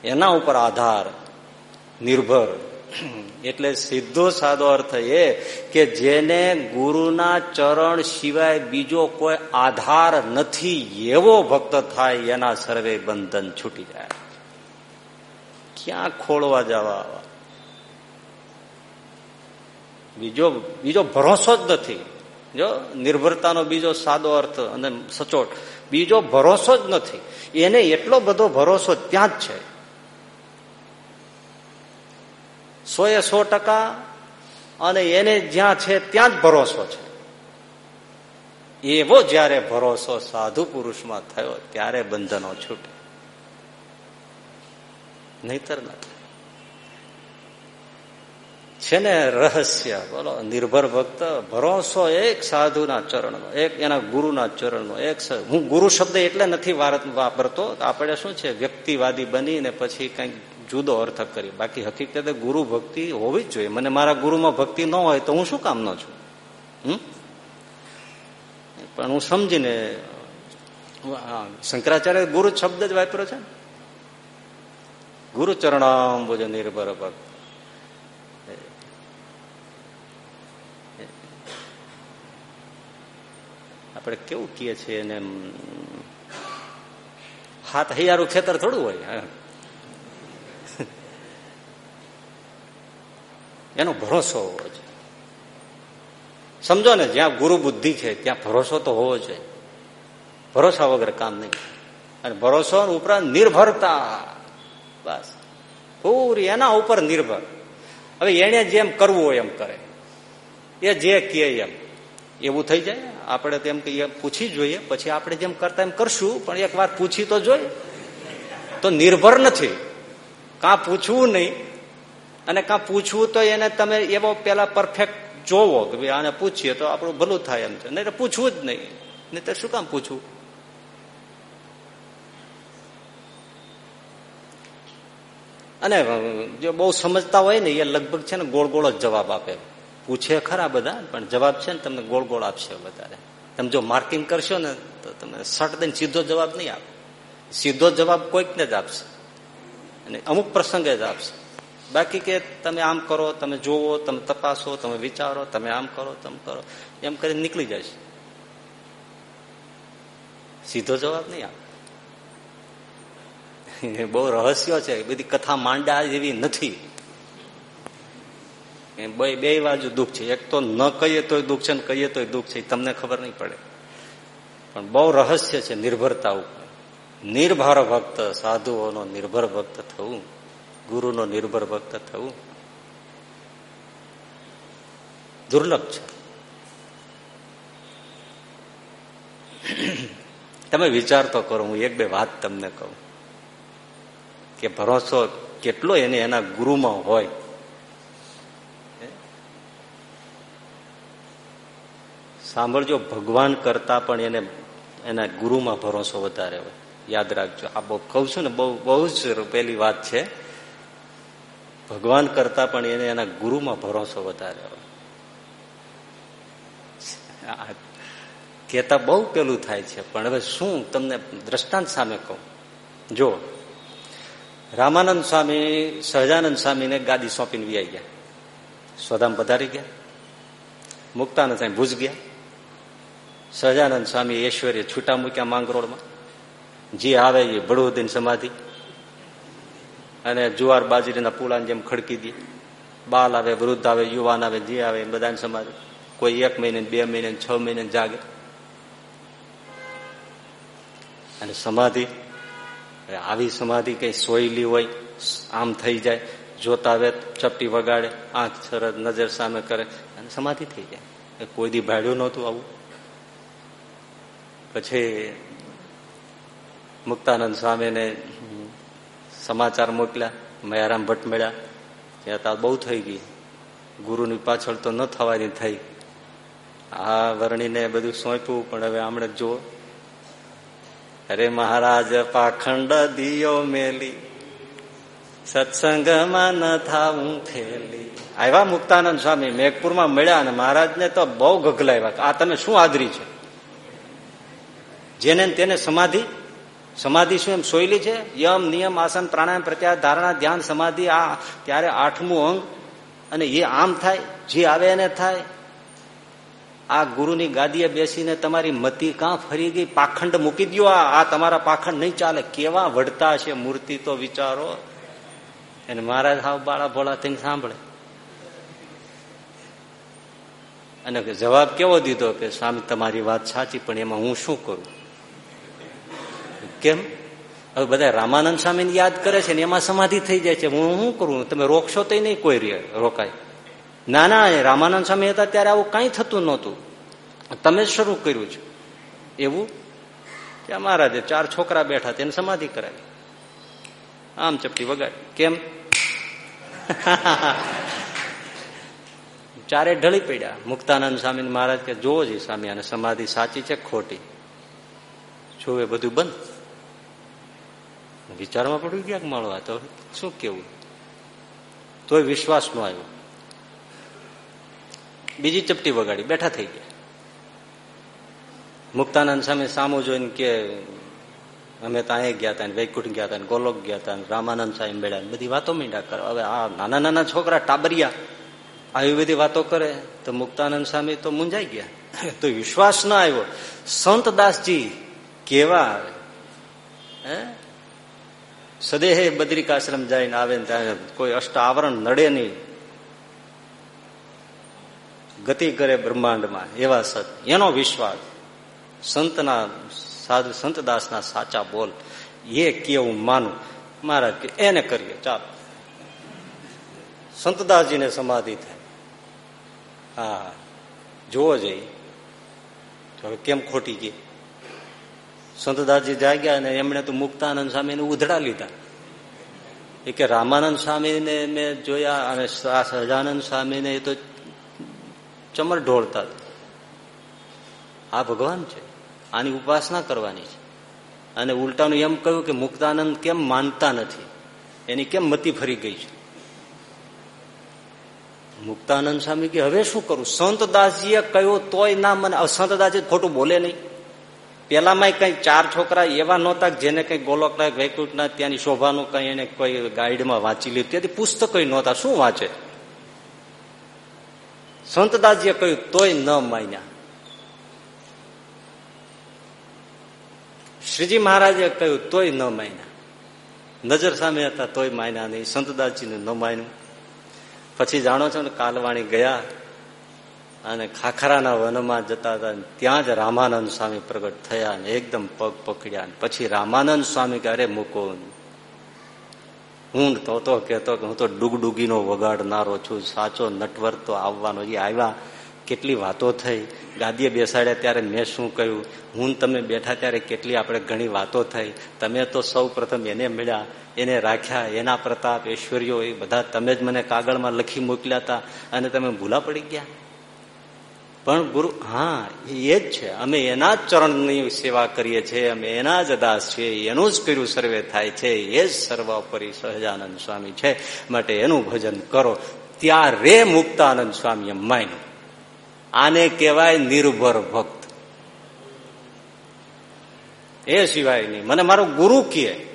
એના ઉપર આધાર, નિર્ભર. એટલે સીધો સાદો અર્થ એ કે જેને ગુરુના ચરણ સિવાય બીજો કોઈ આધાર નથી, એવો ભક્ત થાય, એના સર્વે બંધન છૂટી જાય. ક્યાં ખોળવા જવા બીજો બીજો ભરોસો જ નથી. જો, નિર્ભરતાનો બીજો સાદો અર્થ અને સચોટ. બીજો ભરોસો જ નથી. એને એટલો બધો ભરોસો ત્યાં જ છે. સો એ સો ટકા અને એને જ્યાં છે ત્યાં જ ભરોસો છે. એવો જયારે ભરોસો સાધુ પુરુષમાં થયો, ત્યારે બંધનો છૂટે. નહીતર છે ને રહસ્ય, બોલો, નિર્ભર ભક્ત, ભરોસો એક સાધુના ચરણનો, એક એના ગુરુના ચરણનો, એક હું ગુરુ શબ્દ એટલે નથી વાપરતો આપણે શું છે, વ્યક્તિવાદી બનીને પછી કંઈક જુદો અર્થ કરી. બાકી હકીકતે ગુરુ ભક્તિ હોવી જ જોઈએ. મને મારા ગુરુમાં ભક્તિ ન હોય તો હું શું કામનો છું? હમ? પણ હું સમજીને શંકરાચાર્ય ગુરુ શબ્દ જ વાપર્યો છે ગુરુ ચરણામ બોજો નિર્ભર ભક્ત. આપણે કેવું કીએ છીએ એને હાથ હૈયારું ખેતર થોડું હોય એનો ભરોસો હોવો જોઈએ. સમજો ને, જ્યાં ગુરુ બુદ્ધિ છે, ત્યાં ભરોસો તો હોવો જોઈએ. ભરોસા વગર કામ નહીં. અને ભરોસો ઉપરાંત નિર્ભરતા. બસ. પૂરી એના ઉપર નિર્ભર. હવે એને જેમ કરવું એમ કરે. એ જે કહે એમ. એવું થઈ જાય. આપણે તેમ કે પૂછી જોઈએ. પછી આપણે જેમ કરતા એમ કરશું, પણ એક વાર પૂછી તો જોઈએ તો નિર્ભર નથી. કાં પૂછવું નહીં અને કાં પૂછવું તો એને તમે એવો પેલા પરફેક્ટ જોવો કે ભાઈ આને પૂછીએ તો આપણું ભલું થાય એમ છે. નહીં પૂછવું જ નહીં. નહીં તો શું કામ પૂછવું? અને જો બહુ સમજતા હોય ને, એ લગભગ છે ને ગોળ ગોળ જ જવાબ આપે. પૂછે ખરા બધા, પણ જવાબ છે ને તમને ગોળ ગોળ આપશે વધારે. તમે જો માર્કિંગ કરશો ને, તો તમે સટ દઈને સીધો જવાબ નહીં આપે. સીધો જવાબ કોઈકને જ આપશે. અને અમુક પ્રસંગે જ આપશે. બાકી કે તમે આમ કરો, તમે જોવો, તમે તપાસો, તમે વિચારો, તમે આમ કરો, તમે કરો. એમ કરીને નીકળી જાય છે. સીધો જવાબ નહીં આપે બહુ રહસ્ય છે. બધી કથા માંડા જેવી નથી. બે બે બાજુ દુઃખ છે. એક તો ન કહીએ તોય દુઃખ છે કહીએ તોય દુઃખ છે. તમને ખબર નહીં પડે. પણ બહુ રહસ્ય છે નિર્ભરતા ઉપર. નિર્ભર ભક્ત, સાધુઓનો નિર્ભર ભક્ત થવું. ગુરુનો નિર્ભર ભક્ત થવું દુર્લભ છે. તમે વિચાર તો કરો, હું એક બે વાત તમને કહું કે ભરોસો કેટલો એને એના ગુરુમાં હોય. સાંભળજો, ભગવાન કરતા પણ એને, એના ગુરુમાં ભરોસો વધારે હોય. યાદ રાખજો, આ બહુ કહું છું ને, બહુ બહુ જ પેલી વાત છે. ભગવાન કરતા પણ એને એના ગુરુમાં ભરોસો વધારે કહેતા બહુ પેલું થાય છે, પણ હવે શું તમને દ્રષ્ટાંત સામે કહું. જો, રામાનંદ સ્વામી, સહજાનંદ સ્વામીને ગાદી સોંપીને વ્યાઈ ગયા. સ્વધામ પધારી ગયા. મુક્તાનંદ સ્વામી ભુજ ગયા. સહજાનંદ સ્વામી ઐશ્વર્ય છૂટા મૂક્યા માંગરોળમાં. જે આવે એ બળુદ્દીન સમાધિ. અને જુવાર બાજરીના પુલાની જેમ ખડકી દે. બાલ આવે, વૃદ્ધ આવે, યુવાન આવે, જે આવે એ બધાને સમાધિ કોઈ એક મહિને, બે મહિને, છ મહિને જાગે. અને સમાધિ આવી સમાધિ કઈ સોયલી હોય, આમ થઈ જાય, જોતા આવે ચપટી વગાડે, આંખ સરસ, નજર સામે કરે, અને સમાધિ થઈ જાય. કોઈ દી ભાડ્યું નહોતું આવું. પછી મુક્તાનંદ સ્વામીને સમાચાર મોકલ્યા, મયારામ ભટ્ટ મળ્યા. કે તો બહુ થઈ ગઈ. ગુરુની પાછળ તો ન થવાની થઈ. આ વર્ણીને બધું સોંપ્યું, પણ હવે આમણે જો અરે મહારાજ, પાખંડ દિયો મેલી. સત્સંગમાં ન થાવું ફેલી આવ્યા મુક્તાનંદ સ્વામી, મેઘપુરમાં મળ્યા અને મહારાજને તો બહુ ગગલાવ્યા આ તમે શું આદરી છે? જેને તેને સમાધિ સમાધિ શું એમ? સોયલી છે? યમ, નિયમ, આસન, પ્રાણાયામ પ્રત્યાર ધારણા, ધ્યાન, સમાધિ, આ ત્યારે આઠમું અંગ. અને એ આમ થાય, જે આવે એને થાય. આ ગુરુની ગાદીએ બેસીને તમારી મતી કાં ફરી ગઈ? પાખંડ મૂકી દો આ. તમારા પાખંડ નહીં ચાલે. કેવા વડતા છે મૂર્તિ તો વિચારો. અને મહારાજ હાવ બાળા ભોળા થઈને સાંભળે. અને જવાબ કેવો દીધો કે, સ્વામી, તમારી વાત સાચી, પણ એમાં હું શું કરું? કેમ? હવે બધા રામાનંદ સ્વામીને યાદ કરે છે ને એમાં સમાધિ થઈ જાય છે. હું શું કરું? તમે રોકશો તો નહીં કોઈ રોકાય. ના ના રામાનંદ સ્વામી હતા ત્યારે આવું કઈ થતું નહોતું. તમે જ શરૂ કર્યું છે. એવું? કે મહારાજે ચાર છોકરા બેઠા તેને સમાધિ કરાવી. આમ ચપટી વગાડી. કેમ? ચારે ઢળી પડ્યા. મુક્તાનંદ સ્વામી મહારાજ કે જોવો જી સ્વામી અને સમાધિ સાચી છે ખોટી? જોવે બધું બંધ. વિચારમાં પડ્યું ક્યાંક મળવા તો શું કેવું? તોય વિશ્વાસ નો આવ્યો. બીજી ચપટી વગાડી, બેઠા થઈ ગયા. મુક્તાનંદ સામે સામો જોઈને કે, અમે તો અહીંયા ગયા હતા વૈકુંઠ ગયા હતા ગોલોક ગયા હતા રામાનંદ સાહેબ મેળ્યા બધી વાતો મીંડા કરો. હવે આ નાના નાના છોકરા ટાબરિયા, આવી બધી વાતો કરે તો મુક્તાનંદ સ્વામી તો મુંજાઈ ગયા. તો વિશ્વાસ ના આવ્યો. સંત દાસજી કેવા આવે? સદેહે બદ્રિકાશ્રમ જઈને આવે ને ત્યાં કોઈ અષ્ટ આવરણ નડે નહીં. ગતિ કરે બ્રહ્માંડમાં, એવા સત. એનો વિશ્વાસ. સંતના સાધુ સંતદાસના સાચા બોલ. એ કેવું માનું. મારા એને કરીએ, ચાલો. સંતદાસજીને સમાધિ થાય. હા, જોવો હવે કેમ ખોટી ગઈ? સંતદાસજી જાગ્યા અને એમણે તો મુક્તાનંદ સ્વામીને ઉધડા લીધા. એ કે રામાનંદ સ્વામીને મેં જોયા અને સહજાનંદ સ્વામીને એ તો ચમર ઢોળતા. આ ભગવાન છે. આની ઉપાસના કરવાની છે. અને ઉલટાનું એમ કહ્યું કે મુક્તાનંદ કેમ માનતા નથી? એની કેમ મતી ફરી ગઈ છે? મુક્તાનંદ સ્વામી કે હવે શું કરું? સંતદાસજીએ કહ્યું તોય ના મને સંતદાસજી ખોટું બોલે નહીં. પેલામાં કઈ ચાર છોકરા એવા નહોતા જેને કઈ ગોલોકના, વૈકુંઠના, ત્યાંની શોભાનું કઈ એને કોઈ ગાઈડમાં વાંચી લીધું ત્યાંથી પુસ્તકો નહોતા. શું વાંચે? સંતદાસજીએ કહ્યું, તોય ન માન્યા. શ્રીજી મહારાજે કહ્યું, તોય ન માન્યા. નજર સામે હતા, તોય માન્યા નહીં. સંતદાસજીને ન માન્યું. પછી જાણો છો ને, કાલવાણી ગયા. અને ખાખરાના વનમાં જતા હતા ત્યાં જ રામાનંદ સ્વામી પ્રગટ થયા ને એકદમ પગ પકડ્યા પછી રામાનંદ સ્વામી કે અરે મૂકો હું તો તો કેતો કે હું તો ડુગડુગીનો વગાડનારો છું, સાચો નટવર તો આવવાનો એ આવ્યા, કેટલી વાતો થઈ. ગાદીએ બેસાડ્યા ત્યારે મેં શું કહ્યું? હું તમે બેઠા ત્યારે કેટલી આપણે ઘણી વાતો થઈ. તમે તો સૌ એને મળ્યા, એને રાખ્યા, એના પ્રતાપ, ઐશ્વર્યો, એ બધા તમે જ મને કાગળમાં લખી મોકલ્યા હતા અને તમે ભૂલા પડી ગયા. પણ ગુરુ, હા, એ જ છે. અમે એના જ ચરણની સેવા કરીએ છીએ, અમે એના જ દાસ છીએ, એનું જ કર્યું સર્વે થાય છે, એ જ સર્વોપરી સહજાનંદ સ્વામી છે. માટે એનું ભજન કરો. ત્યારે મુક્તાનંદ સ્વામી એમ માન્યું. આને કહેવાય નિર્ભર ભક્ત. એ સિવાય નહીં. મને મારો ગુરુ કહે.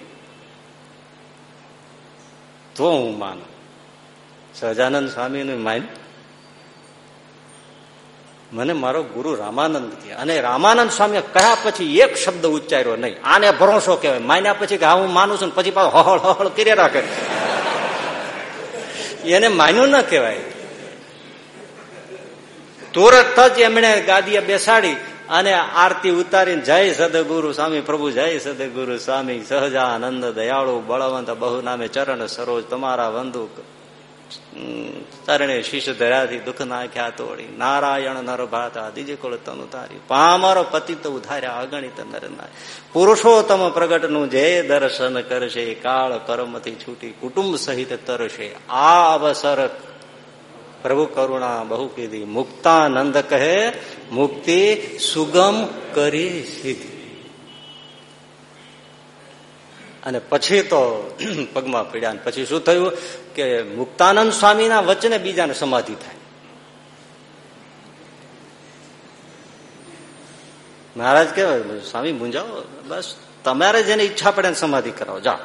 તો હું માનું. સહજાનંદ સ્વામીનું માન મને મારો ગુરુ રામાનંદ કે અને રામાનંદ સ્વામી કહ્યા પછી એક શબ્દ ઉચ્ચાર્યો નહીં. આને ભરોસો કહેવાય. માન્યા પછી કે હા, હું માનું છું પછી પાછો હળ હળ કરી રાખે. એને માન્યું ન કહેવાય. તુરત જ એમણે ગાદીએ બેસાડી અને આરતી ઉતારીને જય સદગુરુ સ્વામી, પ્રભુ જય સદગુરુ સ્વામી, સહજાનંદ, દયાળુ, બળવંત, બહુ નામે ચરણ સરોજ, તમારા વંદુ ચરણે શીશ ધરાથી દુઃખ નાખ્યા તોડી. નારાયણ નર ભાતા દીજે કોળ તનુ તારી. પામર પતિ તો ઉધાર્યા અગણિત નર નાય. પુરુષોત્તમ પ્રગટનું જે દર્શન કરશે, કાળ પરમથી છૂટી કુટુંબ સહિત તરશે. આ અવસર પ્રભુ કરુણા બહુ કીધી. મુક્તાનંદ કહે, મુક્તિ સુગમ કરી સીધી. અને પછી તો પગમાં પીડ્યા. પછી શું થયું? કે મુક્તાનંદ સ્વામીના વચને બીજાને સમાધિ થાય. મહારાજ કેવાય સ્વામી મૂંઝાવો બસ, તમારે જેને ઈચ્છા પડે સમાધિ કરાવો. જાઓ.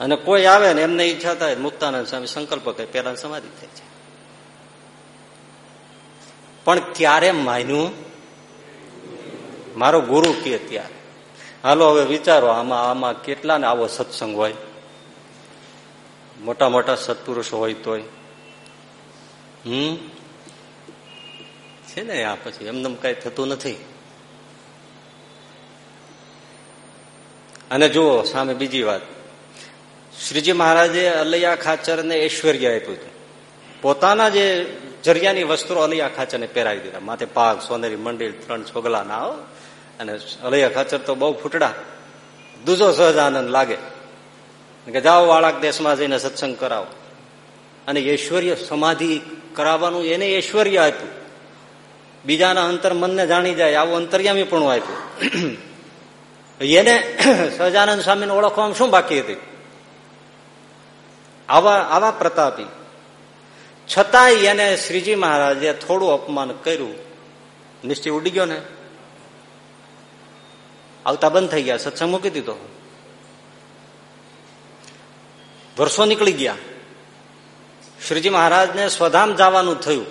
અને કોઈ આવે ને એમને ઈચ્છા થાય, મુક્તાનંદ સ્વામી, સંકલ્પ કરે પેલા સમાધિ થઈ જાય. પણ ક્યારે માન્યું, મારો ગુરુ કે ત્યારે, હાલો, હવે વિચારો, આમાં આમાં કેટલા ને આવો સત્સંગ હોય? મોટા મોટા સત્પુરુષો હોય તોય. હમ? છે ને આ પછી એમને કઈ થતું નથી. અને જુઓ, સામે બીજી વાત. શ્રીજી મહારાજે અલૈયા ખાચર ને ઐશ્વર્ય આપ્યું હતું. પોતાના જે જરિયાની વસ્ત્રો અલૈયા ખાચર ને પહેરાવી દીધા. માથે પાક સોનેરી મંડિલ, ત્રણ છોગલા ના અને અલૈયા ખાચર તો બહુ ફૂટડા. દૂજો સહજાનંદ લાગે. કે જાઓ વાળાક દેશમાં જઈને સત્સંગ કરાવો. અને ઐશ્વર્ય સમાધિ કરાવવાનું એને ઐશ્વર્ય આપ્યું. બીજાના અંતર મનને જાણી જાય, આવું અંતર્યામી પણ આપ્યું. એને સહજાનંદ સ્વામીને ઓળખવામાં શું બાકી હતી? આવા આવા પ્રતાપી. છતાંય એને શ્રીજી મહારાજે થોડું અપમાન કર્યું. નિશ્ચય ઉડી ગયો ને. આવતા બંધ થઈ ગયા. સત્સંગ મૂકી દીધો. વર્ષો નીકળી ગયા. શ્રીજી મહારાજને સ્વધામ જવાનું થયું.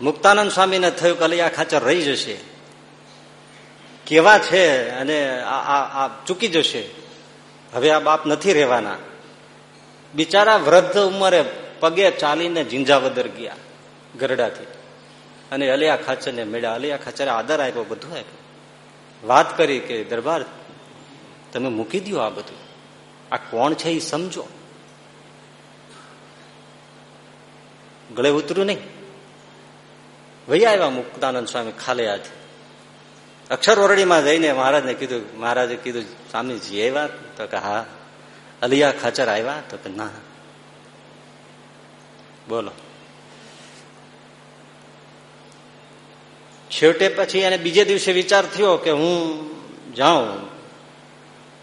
મુક્તાનંદ સ્વામીને થયું કે આ ખાચર રહી જશે. કેવા છે અને આ ચૂકી જશે. હવે આ બાપ નથી રહેવાના. બિચારા વૃદ્ધ ઉંમરે પગે ચાલીને ઝીંઝાવદર ગયા ગરડાથી. અને અલિયા ખાચરને મળ્યા. અલિયા ખાચરે આદર આપ્યો, બધું આપ્યું. વાત કરી કે, દરબાર, તમે મૂકી દો આ બધું. આ કોણ છે એ સમજો. ગળે ઉતર્યું નહીં. વૈયા આવ્યા મુક્તાનંદ સ્વામી ખાલે હાથે. અક્ષર ઓરડીમાં જઈને મહારાજને કીધું, મહારાજે કીધું, સ્વામીજી આવ્યા તો કે હા. અલિયા ખાચર આવ્યા તો કે ના. બોલો. છેવટે પછી એને બીજે દિવસે વિચાર થયો કે હું જાઉં.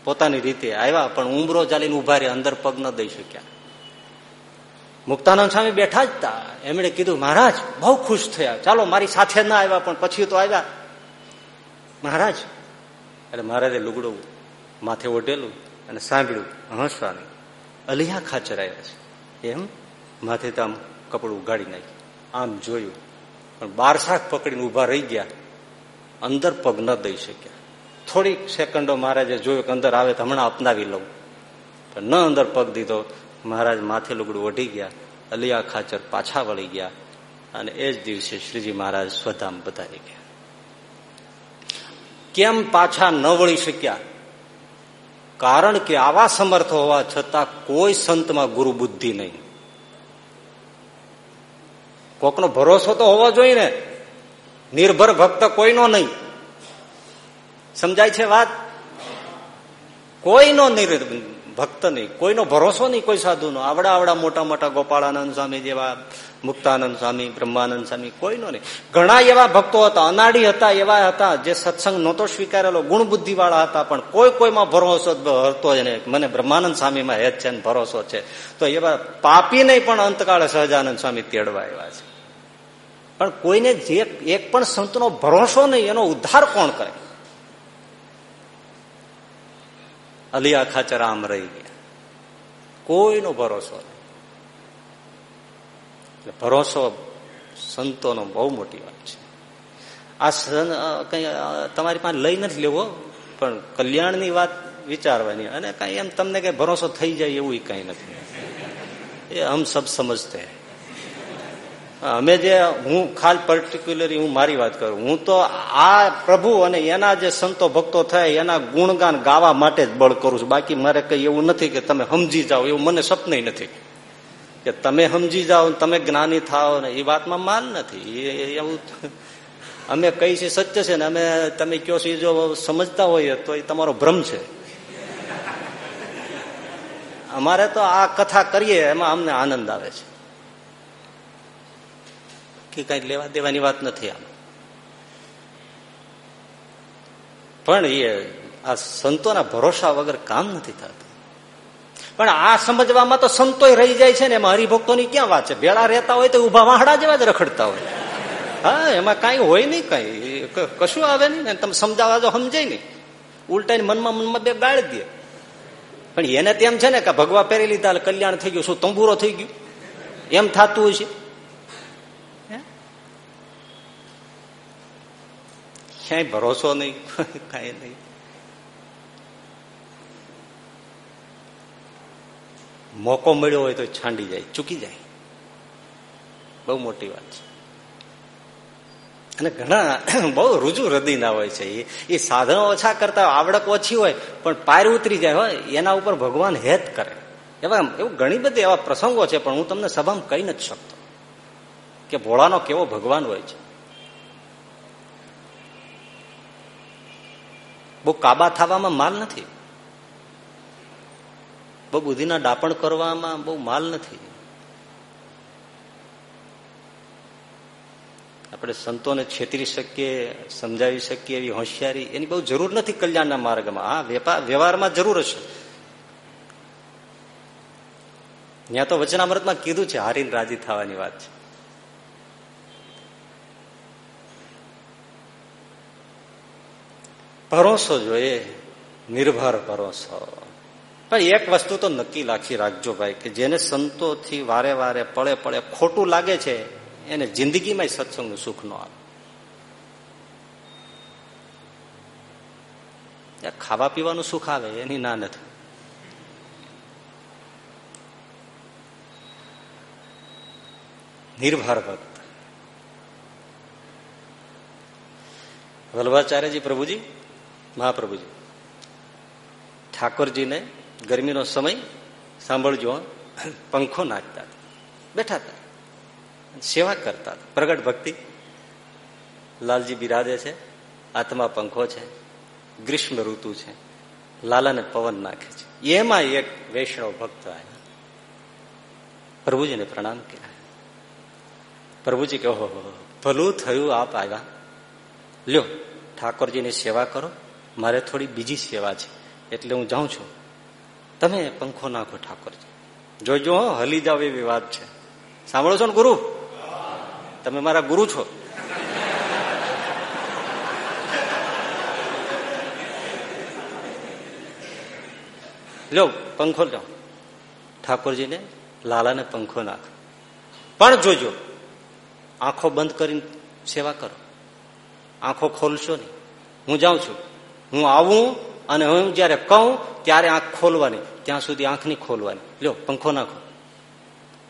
પોતાની રીતે આવ્યા, પણ ઉમરો ચાલીને ઊભા રે અંદર પગ ન દઈ શક્યા. મુક્તાનંદ સ્વામી બેઠા જ હતા એમણે કીધું, મહારાજ, બહુ ખુશ થયા. ચાલો, મારી સાથે ના આવ્યા, પણ પછી તો આવ્યા. મહારાજ. એટલે મહારાજે લુગડું માથે ઓઢેલું અને સાંભળ્યું. હસવાનું અલિયા ખાચર આવ્યા છે. એમ? માથે તો આમ કપડું ઉગાડી નાખ્યું. આમ જોયું. પણ બાર પકડીને ઊભા રહી ગયા. અંદર પગ ન દઈ શક્યા. થોડીક સેકન્ડો મહારાજે જોયું કે અંદર આવે તો હમણાં અપનાવી લઉં. પણ ન અંદર પગ દીધો, મહારાજ માથે લુગડું ઓઢી ગયા, અલિયા ખાચર પાછા વળી ગયા અને એ જ દિવસે શ્રીજી મહારાજ સ્વધામ બતાવી ગયા. કેમ પાછા ન વળી શક્યા? કારણ કે આવા સમર્થ હોવા છતાં કોઈ સંતમાં ગુરુ બુદ્ધિ નહીં. કોકનો ભરોસો તો હોવો જોઈએ ને. નિર્ભર ભક્ત કોઈનો નહીં. સમજાય છે વાત? કોઈનો ભક્ત નહીં, કોઈનો ભરોસો નહીં કોઈ સાધુનો. આવડા આવડા મોટા મોટા ગોપાળાનંદ સ્વામી જેવા, મુક્તાનંદ સ્વામી, બ્રહ્માનંદ સ્વામી, કોઈનો નહીં. ઘણા એવા ભક્તો હતા, અનાડી હતા, એવા હતા, જે સત્સંગ નહોતો સ્વીકારેલો, ગુણ બુદ્ધિ વાળા હતા, પણ કોઈ કોઈમાં ભરોસો હતો નહીં. મને બ્રહ્માનંદ સ્વામીમાં હેત છે ભરોસો છે. તો એવા પાપી નહીં, પણ અંતકાળે સહજાનંદ સ્વામી તેડવા એવા છે. પણ કોઈને જે એક પણ સંતનો ભરોસો નહીં, એનો ઉદ્ધાર કોણ કરે? અલિયા ખાચર આમ રહી ગયા કોઈનો ભરોસો નહીં. ભરોસો સંતોનો બહુ મોટી વાત છે. આ કઈ તમારી પાસે લઈ નથી લેવો, પણ કલ્યાણની વાત વિચારવાની અને કઈ એમ તમને કઈ ભરોસો થઈ જાય એવું કઈ નથી. એ હમ સબ સમજતે અમે જે હું ખાલ પર્ટિક્યુલરી હું મારી વાત કરું, હું તો આ પ્રભુ અને એના જે સંતો ભક્તો થાય, એના ગુણગાન ગાવા માટે જ બળ કરું છું. બાકી મારે કઈ એવું નથી કે તમે સમજી જાઓ, એવું મને સપન નથી કે તમે સમજી જાઓ તમે જ્ઞાની થાઓ ને એ વાતમાં માલ નથી. એવું અમે કઈ છે સત્ય છે ને અમે તમે કયો છો જો સમજતા હોઈએ તો એ તમારો ભ્રમ છે. અમારે તો આ કથા કરીએ, એમાં અમને આનંદ આવે છે. કે કઈ લેવા દેવાની વાત નથી આમ. પણ એ આ સંતોના ભરોસા વગર કામ નથી થતું. પણ આ સમજવામાં તો સંતો રહી જાય છે ને, એમાં હરિભક્તોની ક્યાં વાત છે? ભેળા રહેતા હોય તો ઊભા વાહડા જેવા જ રખડતા હોય. હા, એમાં કઈ હોય નહીં કઈ. કશું આવે નહીં તમે સમજાવવા તો સમજાય નહીં. ઉલટાની મનમાં મનમાં બે ગાળ દે. પણ એને તેમ છે ને કે ભગવા પહેરી લીધા કલ્યાણ થઈ ગયું. શું તંબુરો થઈ ગયું? એમ થતું હોય ક્યાંય ભરોસો નહીં. કઈ નહીં. મોકો મળ્યો હોય તો છાંડી જાય, ચૂકી જાય. બહુ મોટી વાત છે. અને ઘણા, બહુ રુજુ હૃદયના હોય છે. એ સાધનો ઓછા કરતા આવડક ઓછી હોય, પણ પાર ઉતરી જાય હોય, એના ઉપર ભગવાન હેત કરે. એવા એવું ઘણી બધી એવા પ્રસંગો છે, પણ હું તમને સભામાં કહી નથી શકતો કે ભોળાનો કેવો ભગવાન હોય છે. બહુ કાબા થવામાં માલ નથી. બહુ બુદ્ધિના ડાપણ કરવામાં બહુ માલ નથી. આપણે સંતોને છેતરી શકીએ, સમજાવી શકીએ એવી હોશિયારી એની બહુ જરૂર નથી કલ્યાણના માર્ગમાં. હા વેપાર વ્યવહારમાં જરૂર હશે. ત્યાં તો વચનામૃતમાં કીધું છે, હારીને રાજી થવાની વાત છે. ભરોસો જોઈએ, નિર્ભર ભરોસો. પણ એક વસ્તુ તો નક્કી લાખી રાખજો ભાઈ, કે જેને સંતોથી વારે વારે પળે પળે ખોટું લાગે છે, એને જિંદગીમાં સત્સંગનું સુખ ન આવે. ખાવા પીવાનું સુખ આવે, એની ના નથી. નિર્ભર ભક્ત. વલ્ભાચાર્યજી પ્રભુજી મહાપ્રભુજી. ઠાકોરજીને ગરમીનો સમય સાંભળજો પંખો નાખતા બેઠા હતા. સેવા કરતા પ્રગટ ભક્તિ. લાલજી બિરાજે છે. આત્મા પંખો છે. ગ્રીષ્મ ઋતુ છે. લાલાને પવન નાખે છે. એમાં એક વૈષ્ણવ ભક્ત આવ્યા. પ્રભુજીને પ્રણામ કર્યા. પ્રભુજી કહો ભલું થયું આપ આવ્યા. લ્યો, ઠાકોરજીની સેવા કરો. મારે થોડી બીજી સેવા છે, એટલે હું જાઉં છું. તમે પંખો નાખો, ઠાકોરજી. જોઈજો હો, હલી જાવ એવી વાત છે. સાંભળો છો ને ગુરુ? તમે મારા ગુરુ છો. લો, પંખો લો. ઠાકોરજીને લાલાને પંખો નાખ. પણ જોજો, આંખો બંધ કરીને સેવા કરો. આંખો ખોલશો નહીં. હું જાઉં છું. હું આવું અને હું જયારે કહું, ત્યારે આંખ ખોલવાની, ત્યાં સુધી આંખ નહીં ખોલવાની. લ્યો, પંખો નાખો.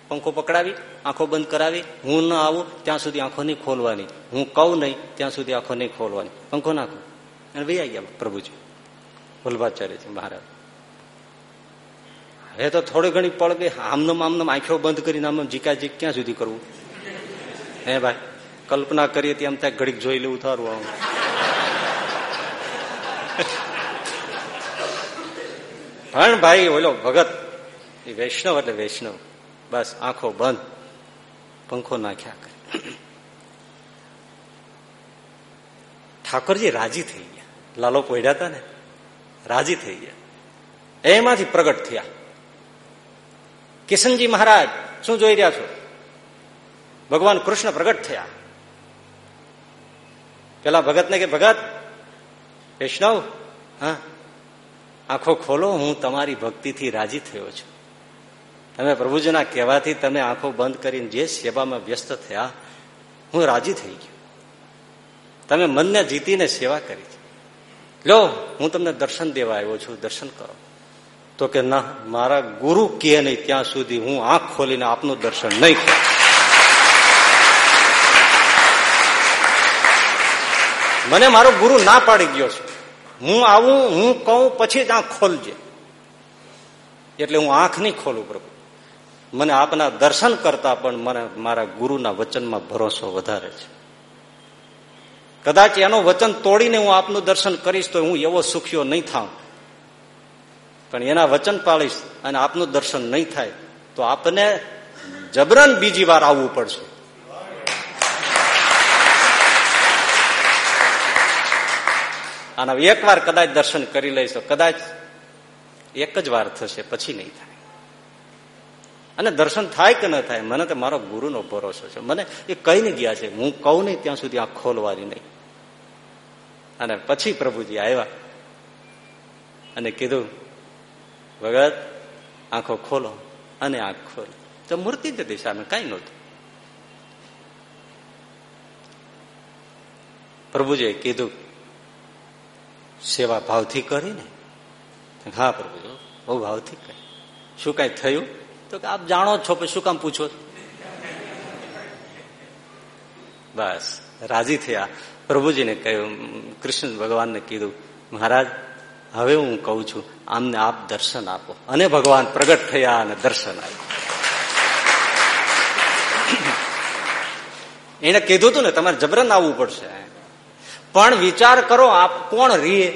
પંખો પકડાવી, આંખો બંધ કરાવી. હું ન આવું, ત્યાં સુધી આંખો નહીં ખોલવાની. હું કહું નહીં, ત્યાં સુધી આંખો નહીં ખોલવાની. પંખો નાખો. અને ભાઈ આવી ગયા પ્રભુજી. વલ્ભાચાર્યજી મહારાજ. હવે તો થોડી ઘણી પળ ગઈ. આમનો આમનો આંખો બંધ કરીને આમ જીકા જીક ક્યાં સુધી કરવું? હે ભાઈ, કલ્પના કરીએ ત્યાં ઘડીક જોઈ લેવું, થારું આમ. પણ ભાઈ, ઓલો ભગત, એ વૈષ્ણવ એટલે વૈષ્ણવ. બસ, આંખો બંધ. પંખો નાખ્યા કરે. ઠાકોરજી રાજી થઈ ગયા. લાલો પોડ્યા હતા ને? રાજી થઈ ગયા. એમાંથી પ્રગટ થયા. કિશનજી મહારાજ, શું જોઈ રહ્યા છો? ભગવાન કૃષ્ણ પ્રગટ થયા. પેલા ભગતને કે, ભગત વૈષ્ણવ, હા? આંખો ખોલો, હું તમારી ભક્તિથી રાજી થયો છું. તમે પ્રભુજીના કહેવાથી તમે આંખો બંધ કરીને જે સેવામાં વ્યસ્ત થયા, હું રાજી થઈ ગયો. તમે મનને જીતીને સેવા કરી છે. લો, હું તમને દર્શન દેવા આવ્યો છું, દર્શન કરો. તો કે ના, મારા ગુરુ કે નહીં ત્યાં સુધી હું આંખ ખોલીને આપનું દર્શન નહીં કરું. મને મારો ગુરુ ના પાડી ગયો છે. હું આવું, હું કહું, પછી જ આંખ ખોલજે. એટલે હું આંખ નહીં ખોલું પ્રભુ. મને આપના દર્શન કરતા પણ મને મારા ગુરુના વચનમાં ભરોસો વધારે છે. કદાચ એનો વચન તોડીને હું આપનું દર્શન કરીશ તો હું એવો સુખ્યો નહીં થાઉં. પણ એના વચન પાળીશ અને આપનું દર્શન નહીં થાય તો આપને જબરન બીજી વાર આવવું પડશે. અને એક વાર કદાચ દર્શન કરી લઈશો, કદાચ એક જ વાર થશે, પછી નહીં થાય. અને દર્શન થાય કે ન થાય, મને તો મારો ગુરુનો ભરોસો છે. મને એ કઈ ને ગયા છે, હું કહું નહીં ત્યાં સુધી આ ખોલવાની નહીં. અને પછી પ્રભુજી આવ્યા અને કીધું, ભગત, આંખો ખોલો અને આંખ ખોલો. તો મૂર્તિ જ હતી સામે, કઈ નહોતું. પ્રભુજીએ કીધું સેવા ભાવથી કરીને. હા પ્રભુ બહુ ભાવથી કરી. શું કઈ થયું? તો કે આપ જાણો છો પછી શું કામ પૂછો? બસ રાજી થયા. પ્રભુજીને કહ્યું કૃષ્ણ ભગવાનને કીધું મહારાજ હવે હું કહું છું આમને આપ દર્શન આપો. અને ભગવાન પ્રગટ થયા અને દર્શન આપ્યું. એને કીધું હતું ને તમારે જબરન આવવું પડશે. પણ વિચાર કરો, આપ કોણ રીએ?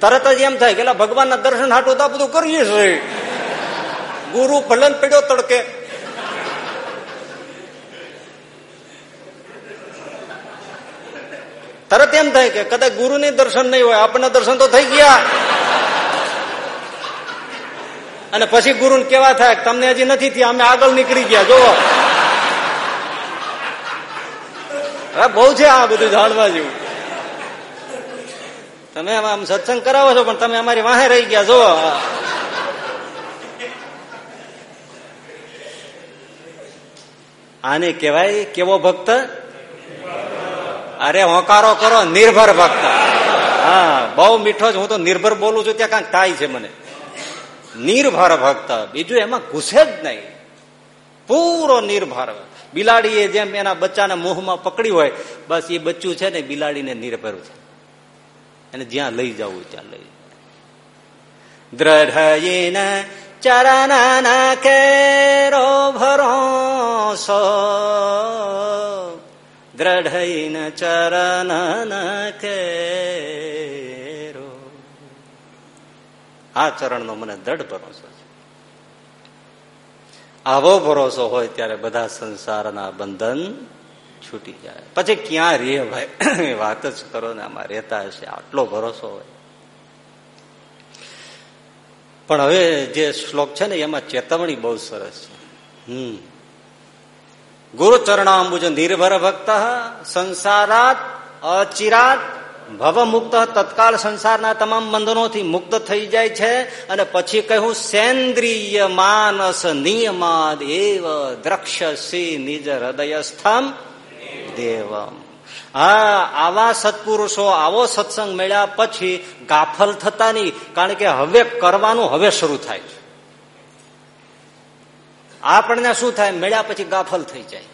તરત જ એમ થાય કે ભગવાનના દર્શન હાટું તો બધું કરીએ છીએ. ગુરુ ભલન પડ્યો તડકે. તરત એમ થાય કે કદાચ ગુરુની દર્શન નહીં હોય, આપણને દર્શન તો થઈ ગયા. અને પછી ગુરુ કેવા થાય તમને હજી નથી થયા, અમે આગળ નીકળી ગયા બહુ છે આ બધું જાણવા જેવું. તમે આમ સત્સંગ કરાવો છો, પણ તમે અમારી વાહે રહી ગયા જો આને કહેવાય કેવો ભક્ત? અરે હોકારો કરો, નિર્ભર ભક્ત. હા, બહુ મીઠો છે હું તો નિર્ભર બોલું છું, ત્યાં કાંઈક થાય છે મને. નિર્ભર ભક્ત. બીજું એમાં ઘુસે જ નહીં. પૂરો નિર્ભર. બિલાડીએ જેમ એના બચ્ચાને મોહમાં પકડી હોય, બસ એ બચ્ચું છે ને બિલાડીને નિર્ભર છે. અને જ્યાં લઈ જવું ત્યાં લઈ દ્રઢયીન ચરણ કેરો ભરોસો દ્રઢયીન ચરણ કેરો આ ચરણનો મને દ્રઢ ભરોસો છે આવો ભરોસો હોય ત્યારે બધા સંસારના બંધન છૂટી જાય. પછી ક્યાં રે ભાઈ? વાત જ કરો ને, આમાં રહેતા હશે. આટલો ભરોસો હોય. પણ હવે જે શ્લોક છે ને, એમાં ચેતવણી બહુ સરસ છે. હમ. ગુરુ ચરણાંબુજ નિર્ભર ભક્ત સંસારાત અચિરાત ભવ મુક્ત તત્કાળ સંસારના તમામ બંધનોથી મુક્ત થઈ જાય છે અને પછી કહ્યું, સેન્દ્રિય માનસ નિયમાદ એવ દ્રક્ષસી નિજ હૃદયસ્થમ દેવમ. હા, આવા સત્પુરુષો, આવો સત્સંગ મળ્યા પછી ગાફલ થતા નહીં, કારણ કે હવે કરવાનું હવે શરૂ થાય છે. આપણને શું થાય? મળ્યા પછી ગાફલ થઈ જાય.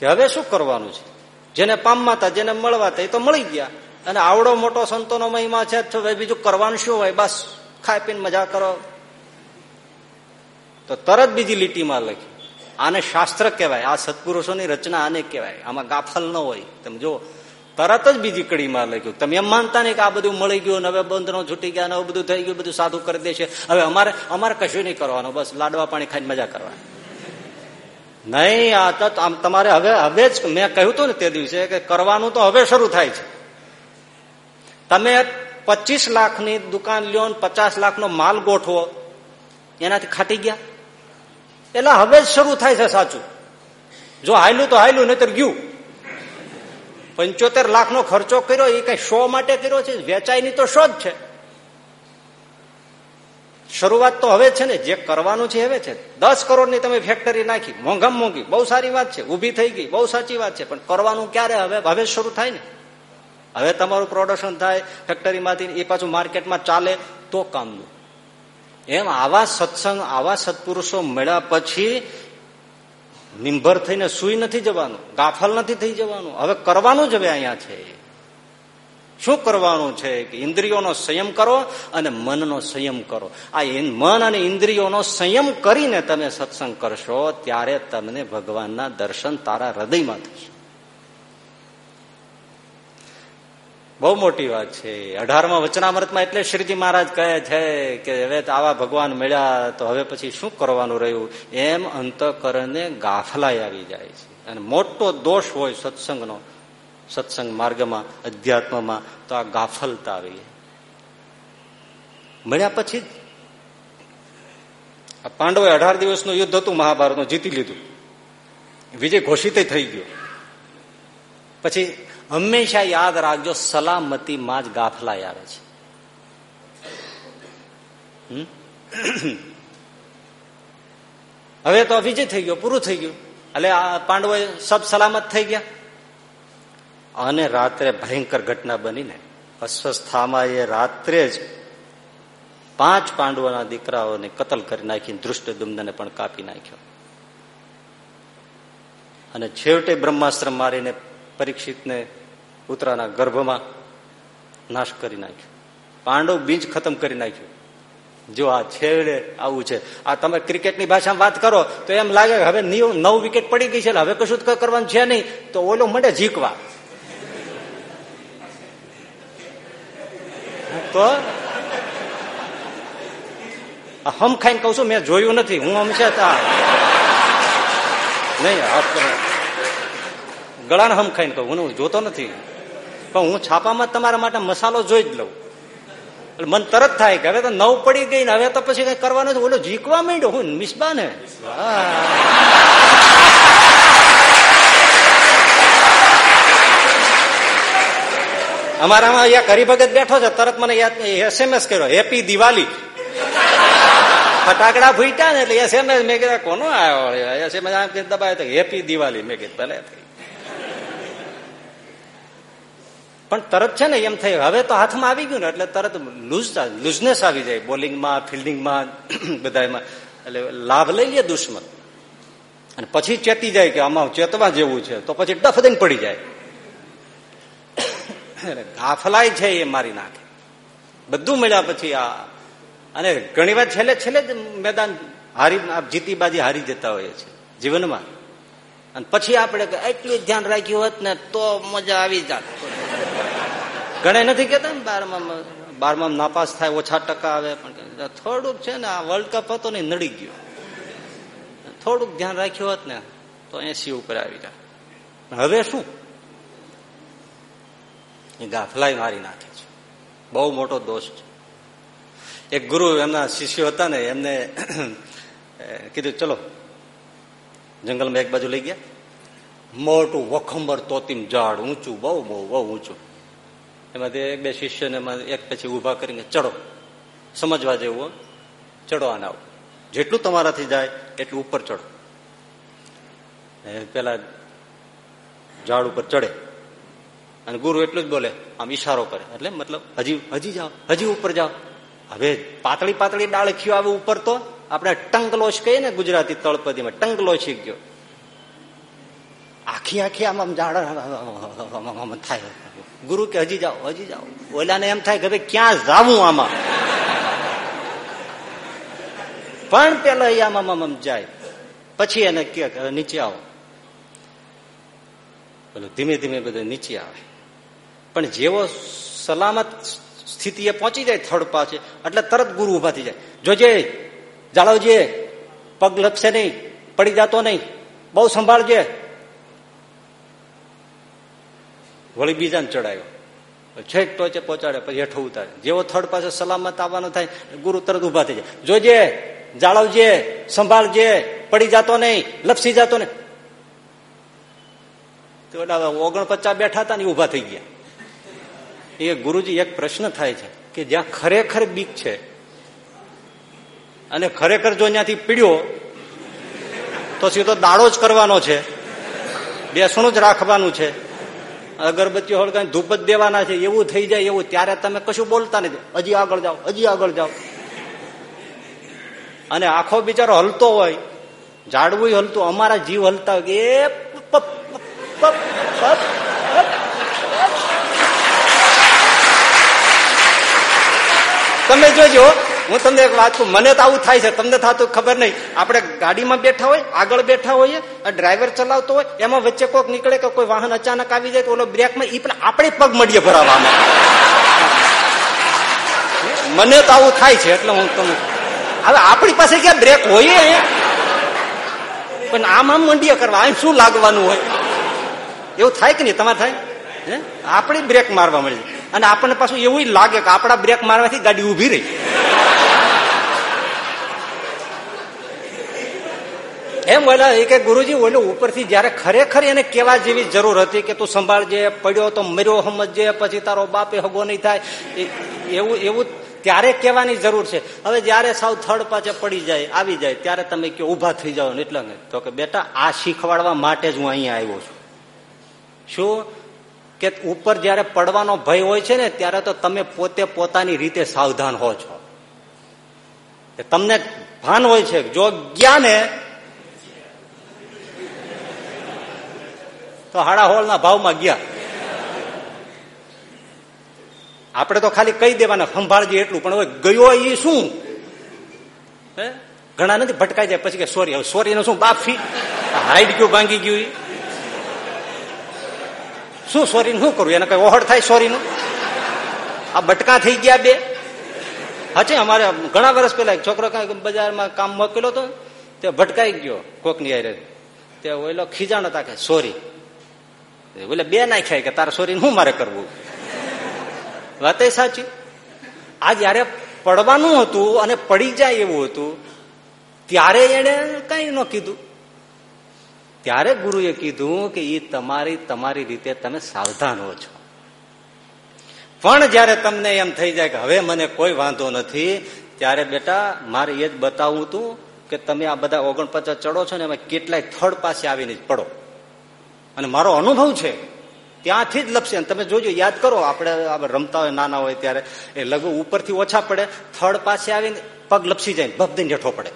કે હવે શું કરવાનું છે? જેને પામવા હતા, જેને મળવા હતા, એ તો મળી ગયા. અને આવડો મોટો સંતોનો મહિમા છે બીજું કરવાનું શું હોય? બસ, ખાઈ પીને મજા કરો. તો તરત બીજી લીટીમાં લખી આને શાસ્ત્ર કહેવાય. આ સત્પુરુષોની રચના આને કહેવાય. આમાં ગાફલ ન હોય. તમે જો તરત જ બીજી કડીમાં લખ્યું. તમે એમ માનતા નહીં કે આ બધું મળી ગયું હવે બંધનો છૂટી ગયા હવે બધું થઈ ગયું, બધું સાધુ કરી દેશે. હવે અમારે અમારે કશું નહીં કરવાનું. બસ લાડવા પાણી ખાઈને મજા કરવાની. નહીં, આ તો તમારે હવે હવે જ મેં કહ્યું હતું ને તે દિવસે કે કરવાનું તો હવે શરૂ થાય છે. તમે પચીસ લાખની દુકાન લ્યો ને પચાસ લાખનો માલ ગોઠવો, એનાથી ખાટી ગયા. એટલે હવે જ શરૂ થાય છે સાચું. જો હાયલું તો હાયલું નહીતર ગયું. પંચોતેર લાખનો ખર્ચો કર્યો, એ કઈ શો માટે કર્યો છે? વેચાયની તો શો જ છે. શરૂઆત તો હવે છે ને, જે કરવાનું છે હવે છે. દસ કરોડની તમે ફેક્ટરી નાખી, મોંઘમ મોંઘી, બહુ સારી વાત છે ઊભી થઈ ગઈ, બહુ સાચી વાત છે, પણ કરવાનું ક્યારે હવે? હવે શરૂ થાય ને. હવે તમારું પ્રોડક્શન થાય ફેક્ટરીમાંથી એ પાછું માર્કેટમાં ચાલે તો કામનું. એમ આવા સત્સંગ, આવા સત્પુરુષો મળ્યા પછી નિંભર થઈને સુઈ નથી જવાનું, ગાફલ નથી થઈ જવાનું. હવે કરવાનું જ હવે અહીંયા છે. શું કરવાનું છે કે ઇન્દ્રિયોનો સંયમ કરો અને મનનો સંયમ કરો. આ મન અને ઇન્દ્રિયોનો સંયમ કરીને તમે સત્સંગ કરશો, ત્યારે તમને ભગવાનના દર્શન તારા હૃદયમાં થશે. બહુ મોટી વાત છે. અઢારમા વચનામૃતમાં એટલે શ્રીજી મહારાજ કહે છે કે હવે આવા ભગવાન મળ્યા તો હવે પછી શું કરવાનું રહ્યું? એમ અંતકરણને ગાફલાઈ આવી જાય છે. અને મોટો દોષ હોય સત્સંગનો સત્સંગ માર્ગમાં, અધ્યાત્મમાં તો આ ગાફલતા આવી મળ્યા પછી પાંડવે અઢાર દિવસનું યુદ્ધ હતું, મહાભારતનું, જીતી લીધું. વિજય ઘોષિત થઈ ગયો. પછી હંમેશા યાદ રાખજો સલામતી માં જ ગાફલાઈ આવે છે. હવે તો વિજય થઈ ગયો, પૂરું થઈ ગયું. એટલે પાંડવો સબ સલામત થઈ ગયા. અને રાત્રે ભયંકર ઘટના બનીને અસ્વસ્થામાં એ રાત્રે જ પાંચ પાંડવોના દીકરાઓને કતલ કરી નાખીને દૃષ્ટ દુમ્નને પણ કાપી નાખ્યો. અને છેવટે બ્રહ્માસ્ત્ર મારીને પરીક્ષિતને ઉતરાના ગર્ભમાં નાશ કરી નાખ્યો. પાંડવ બીજ ખતમ કરી નાખ્યું. જો આ છેડે આવું છે, આ તમે ક્રિકેટની ભાષામાં વાત કરો, તો એમ લાગે હવે નવ વિકેટ પડી ગઈ છે હવે કશું કરવાનું છે નહીં. તો ઓલો મળે જીકવા. તો હમ ખાઈને કઉ છું, મેં જોયું નથી. હું હમ છે નહીં ગળાને હમ ખાઈને કહું. હું જોતો નથી. પણ હું છાપામાં તમારા માટે મસાલો જોઈ જ લઉં. એટલે મન તરત થાય કે હવે તો નવ પડી ગઈ ને હવે તો પછી કઈ કરવાનું ઓલો જીકવા માંડ્યો. હું મિસબા ને અમારામાં એક હરિભગત બેઠો છે, તરત મને એસએમએસ કર્યો હેપી દિવાળી ફટાકડા ફૂટ્યા ને એટલે એસએમએસ મેં કીધા કોનો આવ્યો એસએમએસ આમ દબાય હેપી દિવાળી મેં કીધું, ભલે પણ તરત છે ને એમ થયું, હવે તો હાથમાં આવી ગયું ને, એટલે તરત લૂઝ લૂઝનેસ આવી જાય, બોલિંગમાં, ફિલ્ડિંગમાં બધામાં એટલે લાભ લઈ લે દુશ્મન. અને પછી ચેતી જાય કે, આમાં ચેતવા જેવું છે. તો પછી ડફ દઈને પડી જાય. ગાફલાય છે એ મારી નાખે. બધું મળ્યા પછી આ અને ઘણી વાર છેલ્લે છેલ્લે જ મેદાન હારી જીતી બાજી હારી જતા હોઈએ છે જીવનમાં. અને પછી આપણે એટલું ધ્યાન રાખ્યું હોત ને તો મજા આવી જાત. ઘણા નથી કેતા ને બારમાં બારમાં નાપાસ થાય, ઓછા ટકા આવે, પણ થોડુંક છે ને આ વર્લ્ડ કપ હતો ને નડી ગયો. થોડુંક ધ્યાન રાખ્યું હોત ને તો એસી ઉપર આવી જાય હવે શું? એ ગાફલાઈ મારી નાખે છે. બહુ મોટો દોષ છે. એક ગુરુ એમના શિષ્યો હતા ને, એમને કીધું, ચલો, જંગલમાં એક બાજુ લઈ ગયા. મોટું વખંબર તોતીમ ઝાડ, ઊંચું, બહુ બહુ બહુ ઊંચું. એમાંથી એક બે શિષ્યને એક પછી ઊભા કરીને, ચડો, સમજવા જેવું ચડો આના જેટલું તમારાથી જાય, એટલું ઉપર ચડો. પેલા ઝાડ ઉપર ચડે. અને ગુરુ એટલું જ બોલે, આમ ઈશારો કરે. એટલે મતલબ, હજી હજી જાઓ, હજી ઉપર જાઓ. હવે પાતળી પાતળી ડાળખીઓ આવે ઉપર તો આપણે ટંકલોશ કહીએ ને ગુજરાતી તળપદીમાં ટંકલોશી ગયો. આખી આખી આમ આમ ઝાડ થાય. ગુરુ કે, હજી જાઓ હજી જાઓ. ઓલાને એમ થાય કે ભાઈ ક્યાં જાવું આમાં? પણ પેલા આમ આમ જાય. પછી એને કે નીચે આવો. પેલું ધીમે ધીમે બધું નીચે આવે. પણ જેવો સલામત સ્થિતિએ પહોંચી જાય થર્ડ પાસે, એટલે તરત ગુરુ ઊભા થઈ જાય. જોજે, જાળવજે, પગ લપશે નહીં, પડી જતો નહીં, બહુ સંભાળજે. વળી બીજાને ચડાયો. છેક ટોચે પહોંચાડે, પછી હેઠો ઉતારે. જેવો થર્ડ પાસે સલામત આવવાનો થાય, ગુરુ તરત ઊભા થઈ જાય. જોજે, જાળવજે, સંભાળજે, પડી જતો નહીં, લપસી જતો નહીં. ઓગણપચાસ બેઠા હતા ને ઊભા થઈ ગયા. એ ગુરુજી એક પ્રશ્ન થાય છે કે જ્યાં ખરેખર બીક છે અને ખરેખર જો ત્યાંથી પીડ્યો, તો સીધો દાડો જ કરવાનો છે, બેસણું જ રાખવાનું છે. અગરબત્તીઓ કઈ ધૂપ જ દેવાના છે, એવું થઈ જાય એવું, ત્યારે તમે કશું બોલતા નથી. હજી આગળ જાઓ, હજી આગળ જાઓ. અને આખો બિચારો હલતો હોય, ઝાડવું હલતું, અમારા જીવ હલતા હોય એ તમે જોજો, હું તમને એક વાત કહું, મને તો આવું થાય છે, તમને થતું ખબર નહીં. આપણે ગાડીમાં બેઠા હોય, આગળ બેઠા હોઈએ ડ્રાઈવર ચલાવતો હોય, એમાં વચ્ચે કોઈક નીકળે કે કોઈ વાહન અચાનક આવી જાય તો ઓલો બ્રેકમાં એ પણ આપણે પગ મળીએ ભરાવામાં મને તો આવું થાય છે, એટલે હું તમને હવે આપણી પાસે ક્યાં બ્રેક હોય પણ આમ આમ મંડીએ કરવા, આમ શું લાગવાનું હોય? એવું થાય કે નહીં? તમારે થાય? આપણી બ્રેક મારવા મળી. અને આપણને પાછું એવું લાગે કે આપણા બ્રેક મારવાથી ગાડી ઊભી રહી. એમ ઓલા એ કે ગુરુજી ઓલું ઉપરથી જયારે ખરેખર એને કેવા જેવી જરૂર હતી કે તું સંભાળજે, પડ્યો તો મર્યો સમજજે, પછી તારો બાપે હગો નહીં થાય. એવું એવું ત્યારે કહેવાની જરૂર છે. હવે જયારે સાવ થર્ડ પાછે પડી જાય, આવી જાય, ત્યારે તમે કે ઊભા થઈ જાઓ એટલે તો કે, બેટા, આ શીખવાડવા માટે જ હું અહીંયા આવ્યો છું. શું? કે ઉપર જયારે પડવાનો ભય હોય છે ને, ત્યારે તો તમે પોતે પોતાની રીતે સાવધાન હો છો. તમને ભાન હોય છે, જો ગયા ને, તો હાડા હોળના ભાવમાં ગયા. આપણે તો ખાલી કહી દેવાના, સંભાળજે એટલું, પણ હવે ગયો એ શું? ઘણા નથી, ભટકાઈ જાય, પછી કે સોરી હવે સોરી નું શું બાફી હાઈટ ગયું ભાંગી ગયું શું સોરી શું કરવું એને કઈ ઓહડ થાય સોરીનું? આ બટકા થઈ ગયા બે. હા અમારે ઘણા વર્ષ પેલા એક છોકરો કઈ બજારમાં કામ મોકલ્યો હતો તે ભટકાઈ ગયો કોકની આરે તે ઓલો ખીજાણ હતા કે સોરી. ઓલે બે નાખ્યા કે તારે સોરી શું મારે કરવું? વાત સાચી. આ જયારે પડવાનું હતું અને પડી જાય એવું હતું, ત્યારે એને કઈ ન કીધું. ત્યારે ગુરુએ કીધું કે એ તમારી તમારી રીતે તમે સાવધાન હો છો. પણ જયારે તમને એમ થઈ જાય કે હવે મને કોઈ વાંધો નથી, ત્યારે બેટા, મારે એ જ બતાવવું હતું કે તમે આ બધા ઓગણપચાસ ચડો છો ને એમાં કેટલાય થર્ડ પાસે આવીને જ પડો. અને મારો અનુભવ છે, ત્યાંથી જ લપશે તમે જોજો, યાદ કરો, આપણે રમતા હોય, નાના હોય ત્યારે એ લઘુ ઉપરથી ઓછા પડે થર્ડ પાસે આવીને પગ લપસી જાય ભપ દઈને જેઠો પડે.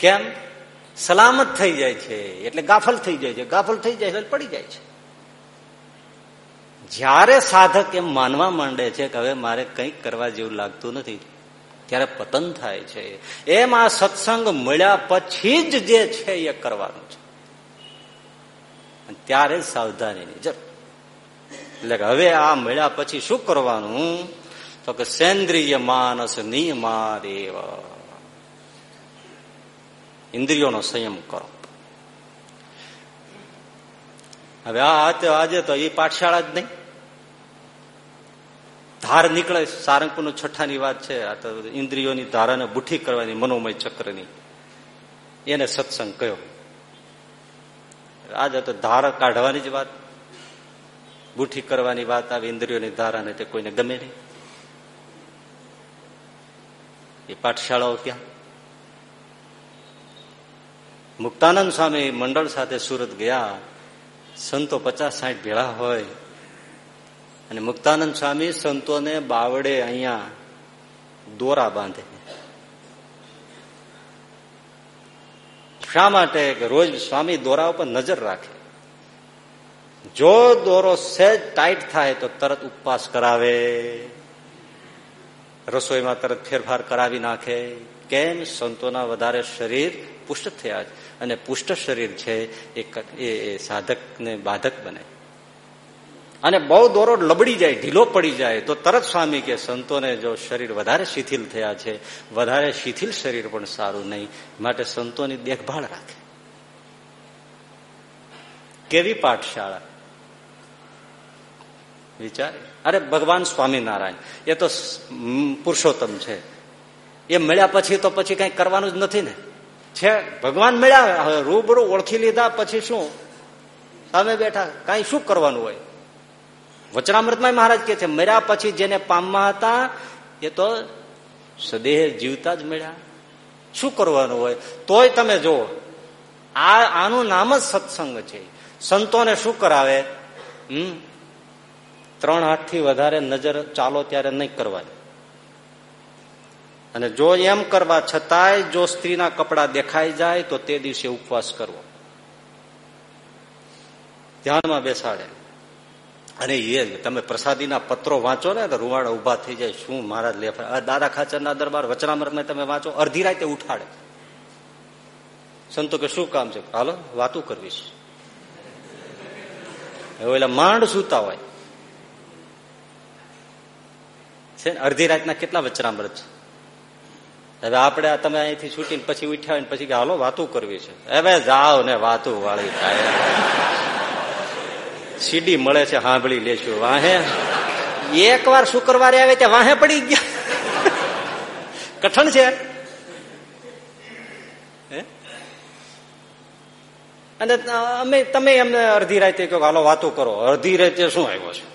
કેમ? સલામત થઈ જાય છે, એટલે ગાફલ થઈ જાય છે. ગાફલ થઈ જાય એટલે પડી જાય છે. જ્યારે સાધક એમ માનવા માંડે છે કે હવે મારે કંઈક કરવા જેવું લાગતું નથી, ત્યારે પતન થાય છે. એમ આ સત્સંગ મળ્યા પછી જ જે છે એ કરવાનું છે. ત્યારે સાવધાનીની જરૂર. એટલે હવે આ મળ્યા પછી શું કરવાનું? તો કે સેન્દ્રિય માનસ નિયમાદેવ. ઇન્દ્રિયોનો સંયમ કરો. હવે આ આજે તો એ પાઠશાળા જ નહીં. ધાર નીકળે સારંગપુર છઠ્ઠાની વાત છે, આ તો ઇન્દ્રિયોની ધારાને બુઠી કરવાની મનોમય ચક્રની. એને સત્સંગ કયો. આજે તો ધાર કાઢવાની જ વાત. બુઠી કરવાની વાત આવી, ઇન્દ્રિયોની ધારાને તે કોઈને ગમે નહીં. એ પાઠશાળાઓ ક્યાં? મુક્તાનંદ સ્વામી મંડળ સાથે સુરત ગયા. સંતો પચાસ સાઠ ભેળા હોય. અને મુક્તાનંદ સ્વામી સંતોને બાવડે અહીંયા દોરા બાંધે શા માટે કે રોજ સ્વામી દોરા ઉપર નજર રાખે? જો દોરો સહેજ ટાઈટ થાય તો તરત ઉપવાસ કરાવે. રસોઈમાં તરત ફેરફાર કરાવી નાખે. કેમ? સંતોના વધારે શરીર પુષ્ટ થયા છે. અને પુષ્ટ શરીર છે એ સાધકને બાધક બને. અને બહુ દોરો લબડી જાય, ઢીલો પડી જાય, તો તરત સ્વામી કે સંતોને જો શરીર વધારે શિથિલ થયા છે, વધારે શિથિલ શરીર પણ સારું નહીં. માટે સંતોની દેખભાળ રાખે. કેવી પાઠશાળા? વિચાર? અરે, ભગવાન સ્વામિનારાયણ, એ તો પુરુષોત્તમ છે. એ મળ્યા પછી તો પછી કઈ કરવાનું જ નથી ને. છે, ભગવાન મળ્યા રૂબરૂ ઓળખી લીધા, પછી શું? સામે બેઠા, કઈ શું કરવાનું હોય? વચનામૃતમાં મહારાજ કે છે મળ્યા પછી જેને પામવા હતા, એ તો સદેહ જીવતા જ મળ્યા. શું કરવાનું હોય? તોય તમે જુઓ, આ, આનું નામ જ સત્સંગ છે. સંતોને શું કરાવે? હમ? ત્રણ હાથથી વધારે નજર ચાલો ત્યારે નહીં કરવાની અને જો એમ કરવા છતાંય જો સ્ત્રીના કપડા દેખાઈ જાય તો તે દિવસે ઉપવાસ કરવો. ધ્યાનમાં બેસાડે. અને એ તમે પ્રસાદીના પત્રો વાંચો ને તો રૂવાડા ઊભા થઈ જાય, શું મહારાજ લે દાદા ખાચરના દરબાર વચનામૃતમાં તમે વાંચો, અડધી રાતે ઉઠાડે. સંતો કે શું કામ છે? હાલો, વાતું કરવી છે એટલે માંડ સૂતા હોય. છે અડધી રાતના કેટલા વચનામૃત છે? હવે આપણે તમે અહીંથી છૂટીને પછી ઉઠ્યા હોય પછી હાલો, વાતું કરવી છે. હવે જાઓ ને વાતું વાળી થાય. સીડી મળે છે સાંભળી લેશું વાહે? એક વાર શુક્રવારે આવે ત્યાં વાહે પડી ગયા. કઠણ છે. અને અમે, તમે એમને અડધી રાતે કહો હાલો, વાતો કરો. અડધી રાતે શું આવ્યો છે?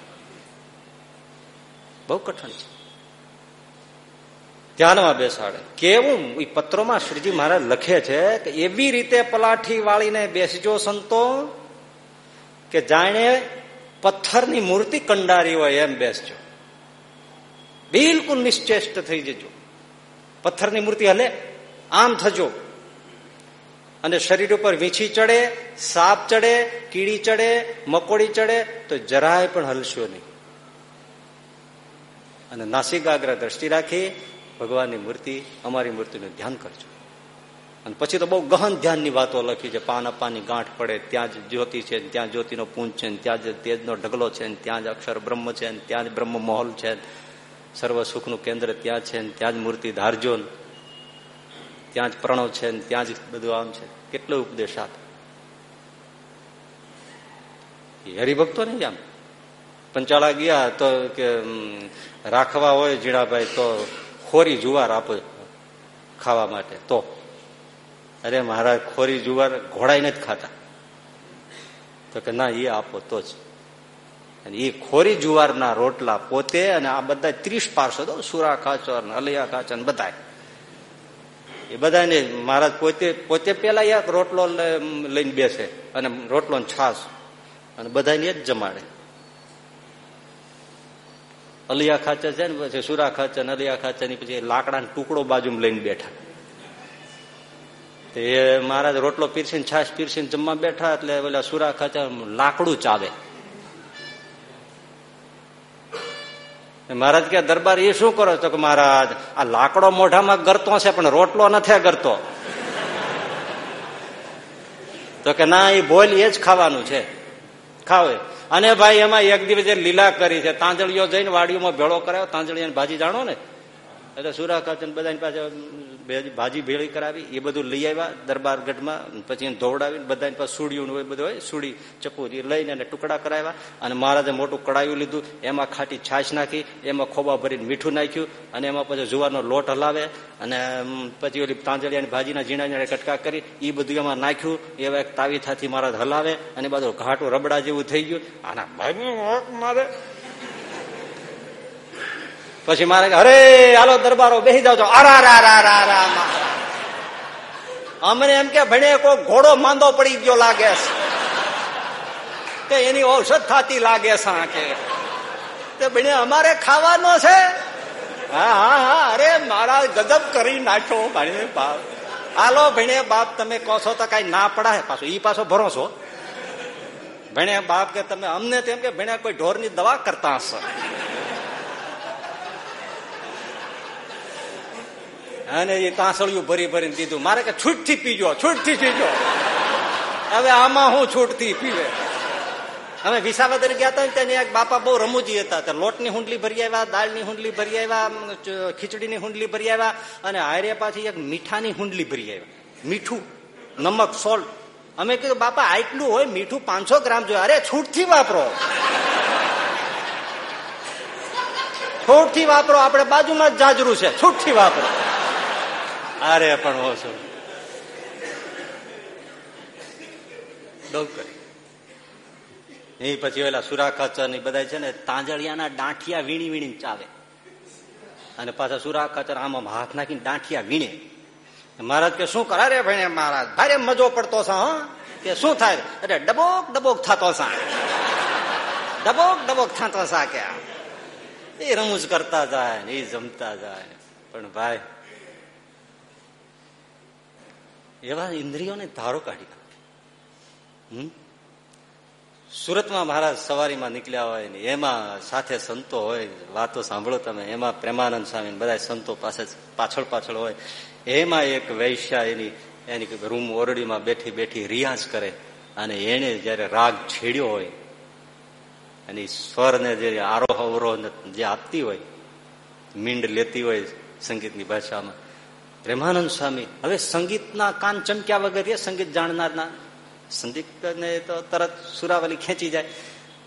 બહુ કઠણ છે. ધ્યાનમાં બેસાડે. કેવું? એ પત્રોમાં શ્રીજી મહારાજ લખે છે કે એવી રીતે પલાઠી વાળીને બેસજો સંતો કે જાણે પથ્થરની મૂર્તિ કંડારી હોય એમ બેસજો. બિલકુલ નિશ્ચેષ્ટ થઈ જજો. પથ્થરની મૂર્તિ હલે આમ થજો. અને શરીર ઉપર વીંછી ચડે, સાપ ચડે, કીડી ચડે, મકોડી ચડે, તો જરાય પણ હલશો નહીં. અને નાસિકાગ્ર દ્રષ્ટિ રાખી ભગવાનની મૂર્તિ, અમારી મૂર્તિનું ધ્યાન કરજો. અને પછી તો બહુ ગહન ધ્યાનની વાતો લખી છે, પાન અપાની ગાંઠ પડે, ત્યાં જ જ્યોતિ છે, ત્યાં જ્યોતિનો પૂંજ છે ત્યાં જ તેજનો ઢગલો છે ત્યાં જ અક્ષર બ્રહ્મ છે ત્યાં જ બ્રહ્મ મહોલ છે સર્વ સુખનું કેન્દ્ર ત્યાં છે ત્યાં જ મૂર્તિ ધારજો ત્યાં જ પ્રણવ છે ત્યાં જ બધું આમ છે. કેટલો ઉપદેશ આપ હરિભક્તો નહીં આમ. પંચાળા ગયા તો કે રાખવા હોય જીણાભાઈ તો ખોરી જુવાર આપો ખાવા માટે. તો અરે મહારાજ, ખોરી જુવાર ઘોડાઈ નથી ખાતા. તો કે ના, એ આપો તો જ. અને એ ખોરી જુવારના રોટલા પોતે અને આ બધા ત્રીસ પાર્ષદો, સુરા ખાચર અલૈયા ખાચર બધા એ બધાને મહારાજ પોતે પોતે પેલા એક રોટલો લઈને બેસે અને રોટલો છાસ અને બધાને જ જમાડે. અલિયા ખાચર છે ને, પછી સુરા ખાચર અલિયા ખાચરની પછી લાકડાનો ટુકડો બાજુમાં લઈને બેઠા. એ મહારાજ રોટલો પીરસીને, છાશ પીરસીને જમવા બેઠા એટલે પેલા સુરા ખાચર લાકડું ચાવે. મહારાજ કે દરબાર એ શું કરો તો કે મહારાજ? આ લાકડો મોઢામાં ગરતો છે, પણ રોટલો નથી ગરતો. તો કે, ના, એ બોલ, એ જ ખાવાનું છે. ખાવે અને ભાઈ, એમાં એક દિવસે લીલા કરી છે. તાંજળીઓ જઈને વાડીઓમાં ભેળો કરાયો. તાંજળીયાની ભાજી જાણો ને? એટલે સુરાખાચન બધાની પાસે ભાજી ભેળી કરાવી, એ બધું લઈ આવ્યા દરબાર ગઢમાં પછી ધોવડાવીને બધાને પાસે સુડિયું હોય, બધું હોય, સુડી ચપ્પુ લઈને એને ટુકડા કરાવ્યા, અને મહારાજે મોટું કડાયું લીધું, એમાં ખાટી છાશ નાખી, એમાં ખોબા ભરીને મીઠું નાખ્યું, અને એમાં પછી જુવારનો લોટ હલાવે, અને પછી ઓલી તાંજળિયાની ભાજીના ઝીણા કટકા કરી એ બધું એમાં નાખ્યું, એવા એક તાવીથાથી મહારાજ હલાવે, અને બધું ઘાટું રબડા જેવું થઈ ગયું, આના મારે પછી મારે અરે, હાલો દરબારો બેસી જાવ છો અરા રા રા રા રા અમને એમ કે, ભણે કોઈ ઘોડો માંદો પડી ગયો લાગે કે એની ઔષધ થતી લાગે છે કે ભણે, અમારે ખાવાનો છે. હા હા હા, અરે, મારા ગજબ કરી નાખ્યો, ભણે, બાપ. હાલો, ભણે, બાપ, તમે કહો છો તો કઈ ના પડાય પાછો. ઈ પાછો ભરોસો. ભણે, બાપ કે, તમે અમને તેમ કે ભણ્યા કોઈ ઢોરની દવા કરતા હશો. અને એ કાંસળિયું ભરી ભરીને દીધું. મારે કે છૂટથી પીજો છૂટથી પીજો. હવે આમાં હું છૂટથી પીવે? અમે વિસાવદર ગયા હતા ત્યાં એક બાપા બહુ રમૂજી હતા. લોટની હુંડલી ભરી આવ્યા, દાળની હુંડલી ભરી આવ્યા ખીચડીની હુંડલી ભરી આવ્યા, અને હારે પાછી એક મીઠાની હુંડલી ભરી આવ્યા. મીઠું, નમક, સોલ્ટ. અમે કીધું, બાપા આટલું હોય, મીઠું પાંચસો ગ્રામ જોઈએ. અરે, છૂટથી વાપરો. છૂટથી વાપરો. આપણે બાજુમાં જ જાજરું છે. છૂટથી વાપરો. અરે પણ ઓછો ડોકરી એ પછી ઓલા સુરાખાચરની બધા છે ને તાંજળિયાના દાંઠિયા વીણી વીણી ચાવે. અને પાછા સુરાખાચર આમાં હાથ નાખીને દાંઠિયા વીણે. મહારાજ કે, શું કરા રે ભાઈ મહારાજ? ભારે મજો પડતો છે, હા? કે, શું થાય અરે ડબોક ડબોક થતો સા ડબોક ડબોક થતો સા કે એ રમૂજ કરતા જાય એ જમતા જાય. પણ ભાઈ એવા ઇન્દ્રિયોને ધારો કાઢી હમ? સુરતમાં મહારાજ સવારીમાં નીકળ્યા હોય ને એમાં સાથે સંતો હોય, વાતો સાંભળો તમે, એમાં પ્રેમાનંદ સ્વામી બધા સંતો પાસે પાછળ પાછળ હોય. એમાં એક વૈશ્યા એની એની રૂમ ઓરડીમાં બેઠી બેઠી રિયાઝ કરે અને એને જયારે રાગ છેડ્યો હોય, અને સ્વરને જે આરોહ અવરોહ જે આપતી હોય, મીંડ લેતી હોય સંગીતની ભાષામાં પ્રેમાનંદ સ્વામી, હવે સંગીતના કાન ચમક્યા વગર એ સંગીત જાણનારના. સંગીત ને તો તરત સુરાવલી ખેંચી જાય.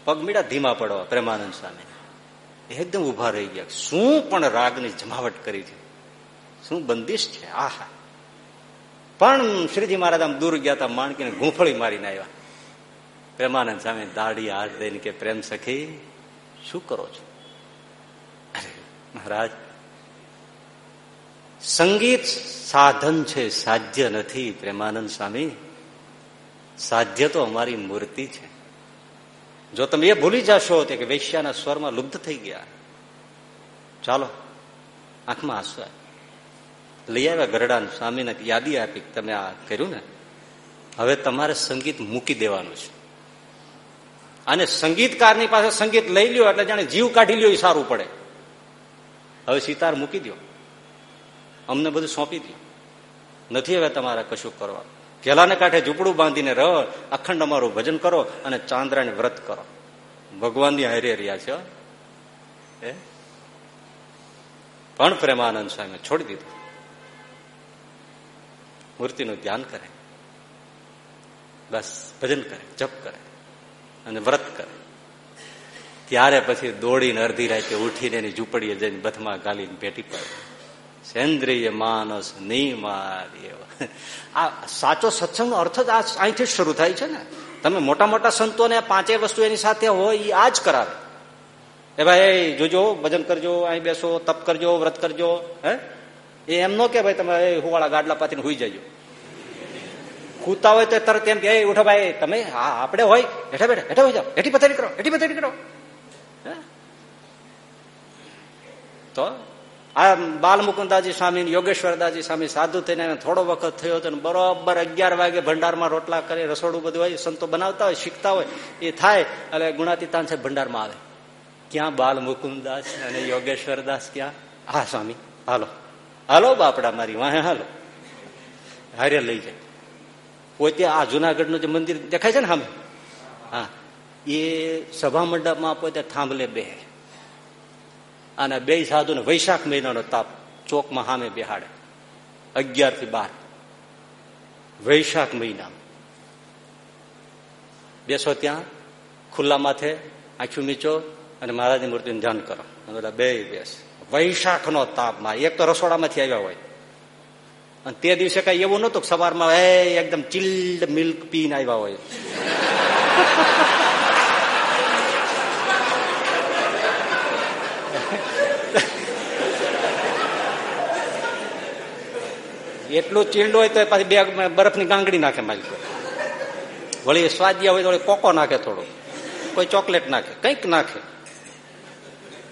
પગમીડા ધીમા પડવા પ્રેમાનંદ સ્વામી. એકદમ ઊભા રહી ગયા. શું પણ રાગની જમાવટ કરી છે? શું બંદિશ છે? આહા. પણ શ્રીજી મહારાજ આમ દૂર ગયા હતા માણકીને ગૂંફળી મારીને આવ્યા. પ્રેમાનંદ સામે દાઢી હાથ દઈને કે, પ્રેમ સખી, શું કરો છો? અરે, મહારાજ સંગીત સાધન છે, સાધ્ય નથી, પ્રેમાનંદ સ્વામી. સાધ્ય તો અમારી મૂર્તિ છે. જો તમે એ ભૂલી જશો તો કે વૈશ્યાના સ્વરમાં લુપ્ત થઈ ગયા. ચાલો, આંખમાં આંસુ લઈ આવ્યા ગરડા સ્વામીને યાદી આપી તમે આ કર્યું ને? હવે તમારે સંગીત મૂકી દેવાનું છે. અને સંગીતકારની પાસે સંગીત લઈ લ્યો એટલે જાણે જીવ કાઢી લ્યો એ સારું પડે. હવે સિતાર મૂકી દો અમને બધું સોંપી દો. નથી હવે તમારે કશું કરવા. કેલાને કાંઠે ઝૂંપડું બાંધીને રહો, અખંડ અમારું ભજન કરો અને ચાંદ્રાને વ્રત કરો. ભગવાનની હારે રહ્યા છે એ પણ પ્રેમાનંદ સ્વામી છોડી દીધું. મૂર્તિનું ધ્યાન કરે. બસ, ભજન કરે, જપ કરે અને વ્રત કરે. ત્યારે પછી દોડીને અડધી રાતે ઉઠીને એની ઝૂંપડીએ જઈને બથમાં ગાલીને ભેટી પડે. સેન્દ્રિય માનસ નિમાર્ય આ સાચો સત્સંગનો અર્થ જ આ અહીંથી જ શરૂ થાય છે ને. તમે મોટા મોટા સંતોને પાંચેય વસ્તુ એની સાથે હોય એ આ જ કરાવે. એ ભાઈ જોજો, ભજન કરજો, અહીં બેસો, તપ કરજો, વ્રત કરજો, હે? એ એમ નો કે ભાઈ તમે હુવાળા ગાડલા પાથીને હુઈ જજો. કૂતા હોય તો તરત એમ કે ઉઠો ભાઈ, તમે હા આપણે હોય હેઠા બેઠા હેઠા હોય જાઓ. હેઠી પથારી કરો, હેઠી પથારી કરો. તો આ બાલ મુકુદાજી સ્વામી યોગેશ્વરદાજી સ્વામી સાધુ થઈને થોડો વખત થયો હતો બરોબર અગિયાર વાગે ભંડારમાં રોટલા કરે, રસોડું બધું હોય, સંતો બનાવતા હોય, શીખતા હોય, એ થાય, એટલે ગુણાતીતાન સાહેબ ભંડારમાં આવે. ક્યાં બાલ મુકુદાસ અને યોગેશ્વરદાસ ક્યાં? હા, સ્વામી, હાલો. હાલો બાપડા મારી વાહે, હાલો. હારે લઈ જાય. પોતે આ જુનાગઢનું જે મંદિર દેખાય છે ને સામે? હા. એ સભા મંડપમાં પોતે થાંભલે બે અને બે સાધુ ને વૈશાખ મહિનાનો તાપ ચોકમાં સામે બેહાડે. અગિયારથી બાર. વૈશાખ મહિના બેસો ત્યાં, ખુલ્લા માથે આંખું મીચો અને મહારાજની મૂર્તિનું ધ્યાન કરો. બધા બે બેસ. વૈશાખનો તાપમાં એક તો રસોડામાંથી આવ્યા હોય. અને તે દિવસે કઈ એવું નતું સવારમાં એકદમ ચિલ્ડ મિલ્ક પીને આવ્યા હોય. એટલું ચીલ્ડ હોય તો પાછી બે બરફની ગાંગડી નાખે માલિક વળી સ્વાદિયા હોય તો કોકો નાખે થોડો. કોઈ ચોકલેટ નાખે, કંઈક નાખે.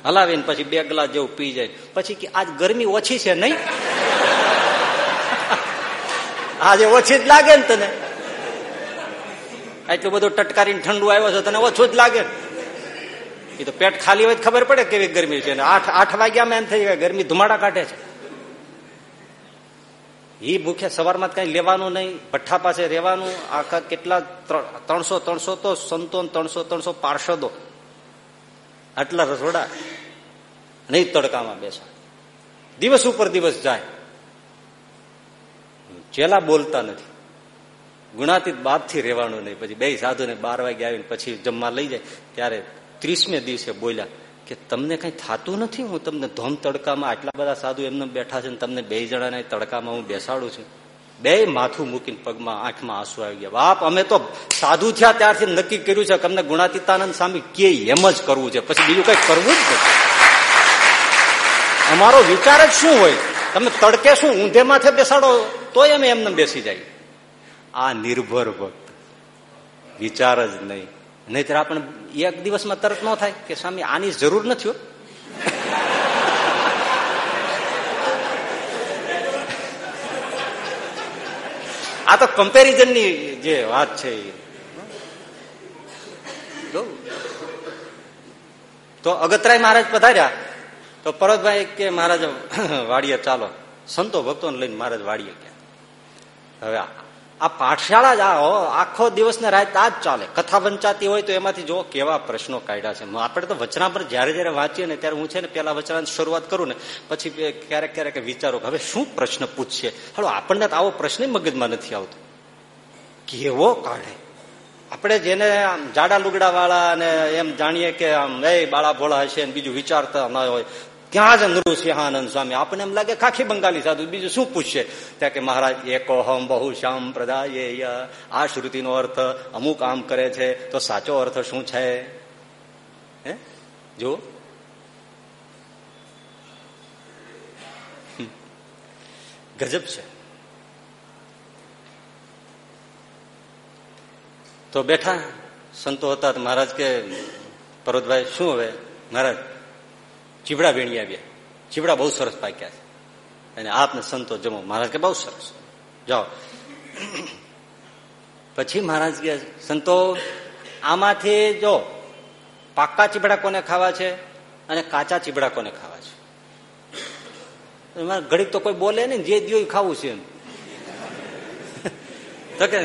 હલાવીને પછી બે ગ્લાસ જેવું પી જાય. પછી કે આજ ગરમી ઓછી છે નહીં? આજે ઓછી જ લાગે ને તને? આટલું બધું ટટકારીને ઠંડુ આવ્યો છે, તને ઓછું જ લાગે? એ તો પેટ ખાલી હોય ખબર પડે કેવી ગરમી છે. આઠ આઠ વાગ્યામાં એમ થઈ ગયા ગરમી ધુમાડા કાઢે છે. એ ભૂખ્યા સવારમાં કઈ લેવાનું નહીં, ભઠ્ઠા પાસે રહેવાનું, આખા કેટલા ત્રણસો ત્રણસો તો સંતો ત્રણસો ત્રણસો પાર્ષદો. આટલા રસોડા નહીં તડકામાં બેસા. દિવસ ઉપર દિવસ જાય. ચેલા બોલતા નથી. ગુણાતીત બાદથી રહેવાનું નહીં. પછી બે સાધુને બાર વાગે આવીને પછી જમવા લઈ જાય. ત્યારે ત્રીસમે દિવસે બોલ્યા કે તમને કઈ થતું નથી? હું તમને ધોમ તડકામાં આટલા બધા સાધુ એમને બેઠા છે તમને બે જણાને તડકામાં હું બેસાડું છું. બે માથું મૂકીને પગમાં આંખમાં આંસુ આવી ગયા. બાપ, અમે તો સાધુ થયા ત્યારથી નક્કી કર્યું છે કે અમને ગુણાતીતાનંદ સ્વામી કે એમ જ કરવું છે. પછી બીજું કઈ કરવું જ નથી. અમારો વિચાર જ શું હોય? તમે તડકે શું ઊંધે માથે બેસાડો, તોય અમે એમને બેસી જાય. આ નિર્ભર ભક્ત વિચાર જ નહીં. નહીતર આપણે એક દિવસમાં તરત ન થાય કે સ્વામી, આની જરૂર નથી આ તો કમ્પેરિઝનની જે વાત છે તો અગતરાય મહારાજ પધાર્યા. તો પરોતભાઈ કે મહારાજ, વાડીએ ચાલો. સંતો ભક્તોને લઈને મહારાજ વાડીએ ગયા. હવે આ પાઠશાળા જ આખો દિવસ ને રાત આ જ ચાલે. કથા વંચાતી હોય તો એમાંથી જો કેવા પ્રશ્નો કાઢ્યા છે. આપણે તો વચના પર જયારે જયારે વાંચીએ ને ત્યારે હું છે ને પેલા વચનાની શરૂઆત કરું ને, પછી ક્યારેક ક્યારેક વિચારો હવે શું પ્રશ્ન પૂછશે? હલો આપણને આવો પ્રશ્ન મગજમાં નથી આવતો. કેવો કાઢે? આપણે જેને આમ જાડા લુગડા વાળા અને એમ જાણીએ કે આમ, એ બાળા ભોળા હશે બીજું વિચારતા ન હોય. ત્યાં જ નૃસિંહાનંદ સ્વામી? આપણને એમ લાગે ખાખી બંગાળી સાધુ બીજું શું પૂછશે? ત્યાં કે મહારાજ એકોહમ બહુ શ્યામ પ્રદાય આ શ્રુતિનો અર્થ અમુક આમ કરે છે. તો સાચો અર્થ શું છે? હે? જો ગજબ છે. તો બેઠા સંતો હતા મહારાજ કે, પર્વતભાઈ, શું હવે? મહારાજ ચીવડા વેણી આવ્યા. ચીવડા બહુ સરસ પાક્યા છે. અને આપને સંતો જમો. મહારાજ કે બહુ સરસ. જાઓ. પછી મહારાજ કે સંતો, આમાંથી જો પાકા ચીબડા કોને ખાવા છે અને કાચા ચીબડા કોને ખાવા છે? ઘડીક તો કોઈ બોલે નહીં, જે દિયો ખાવું છે એમ. તો કે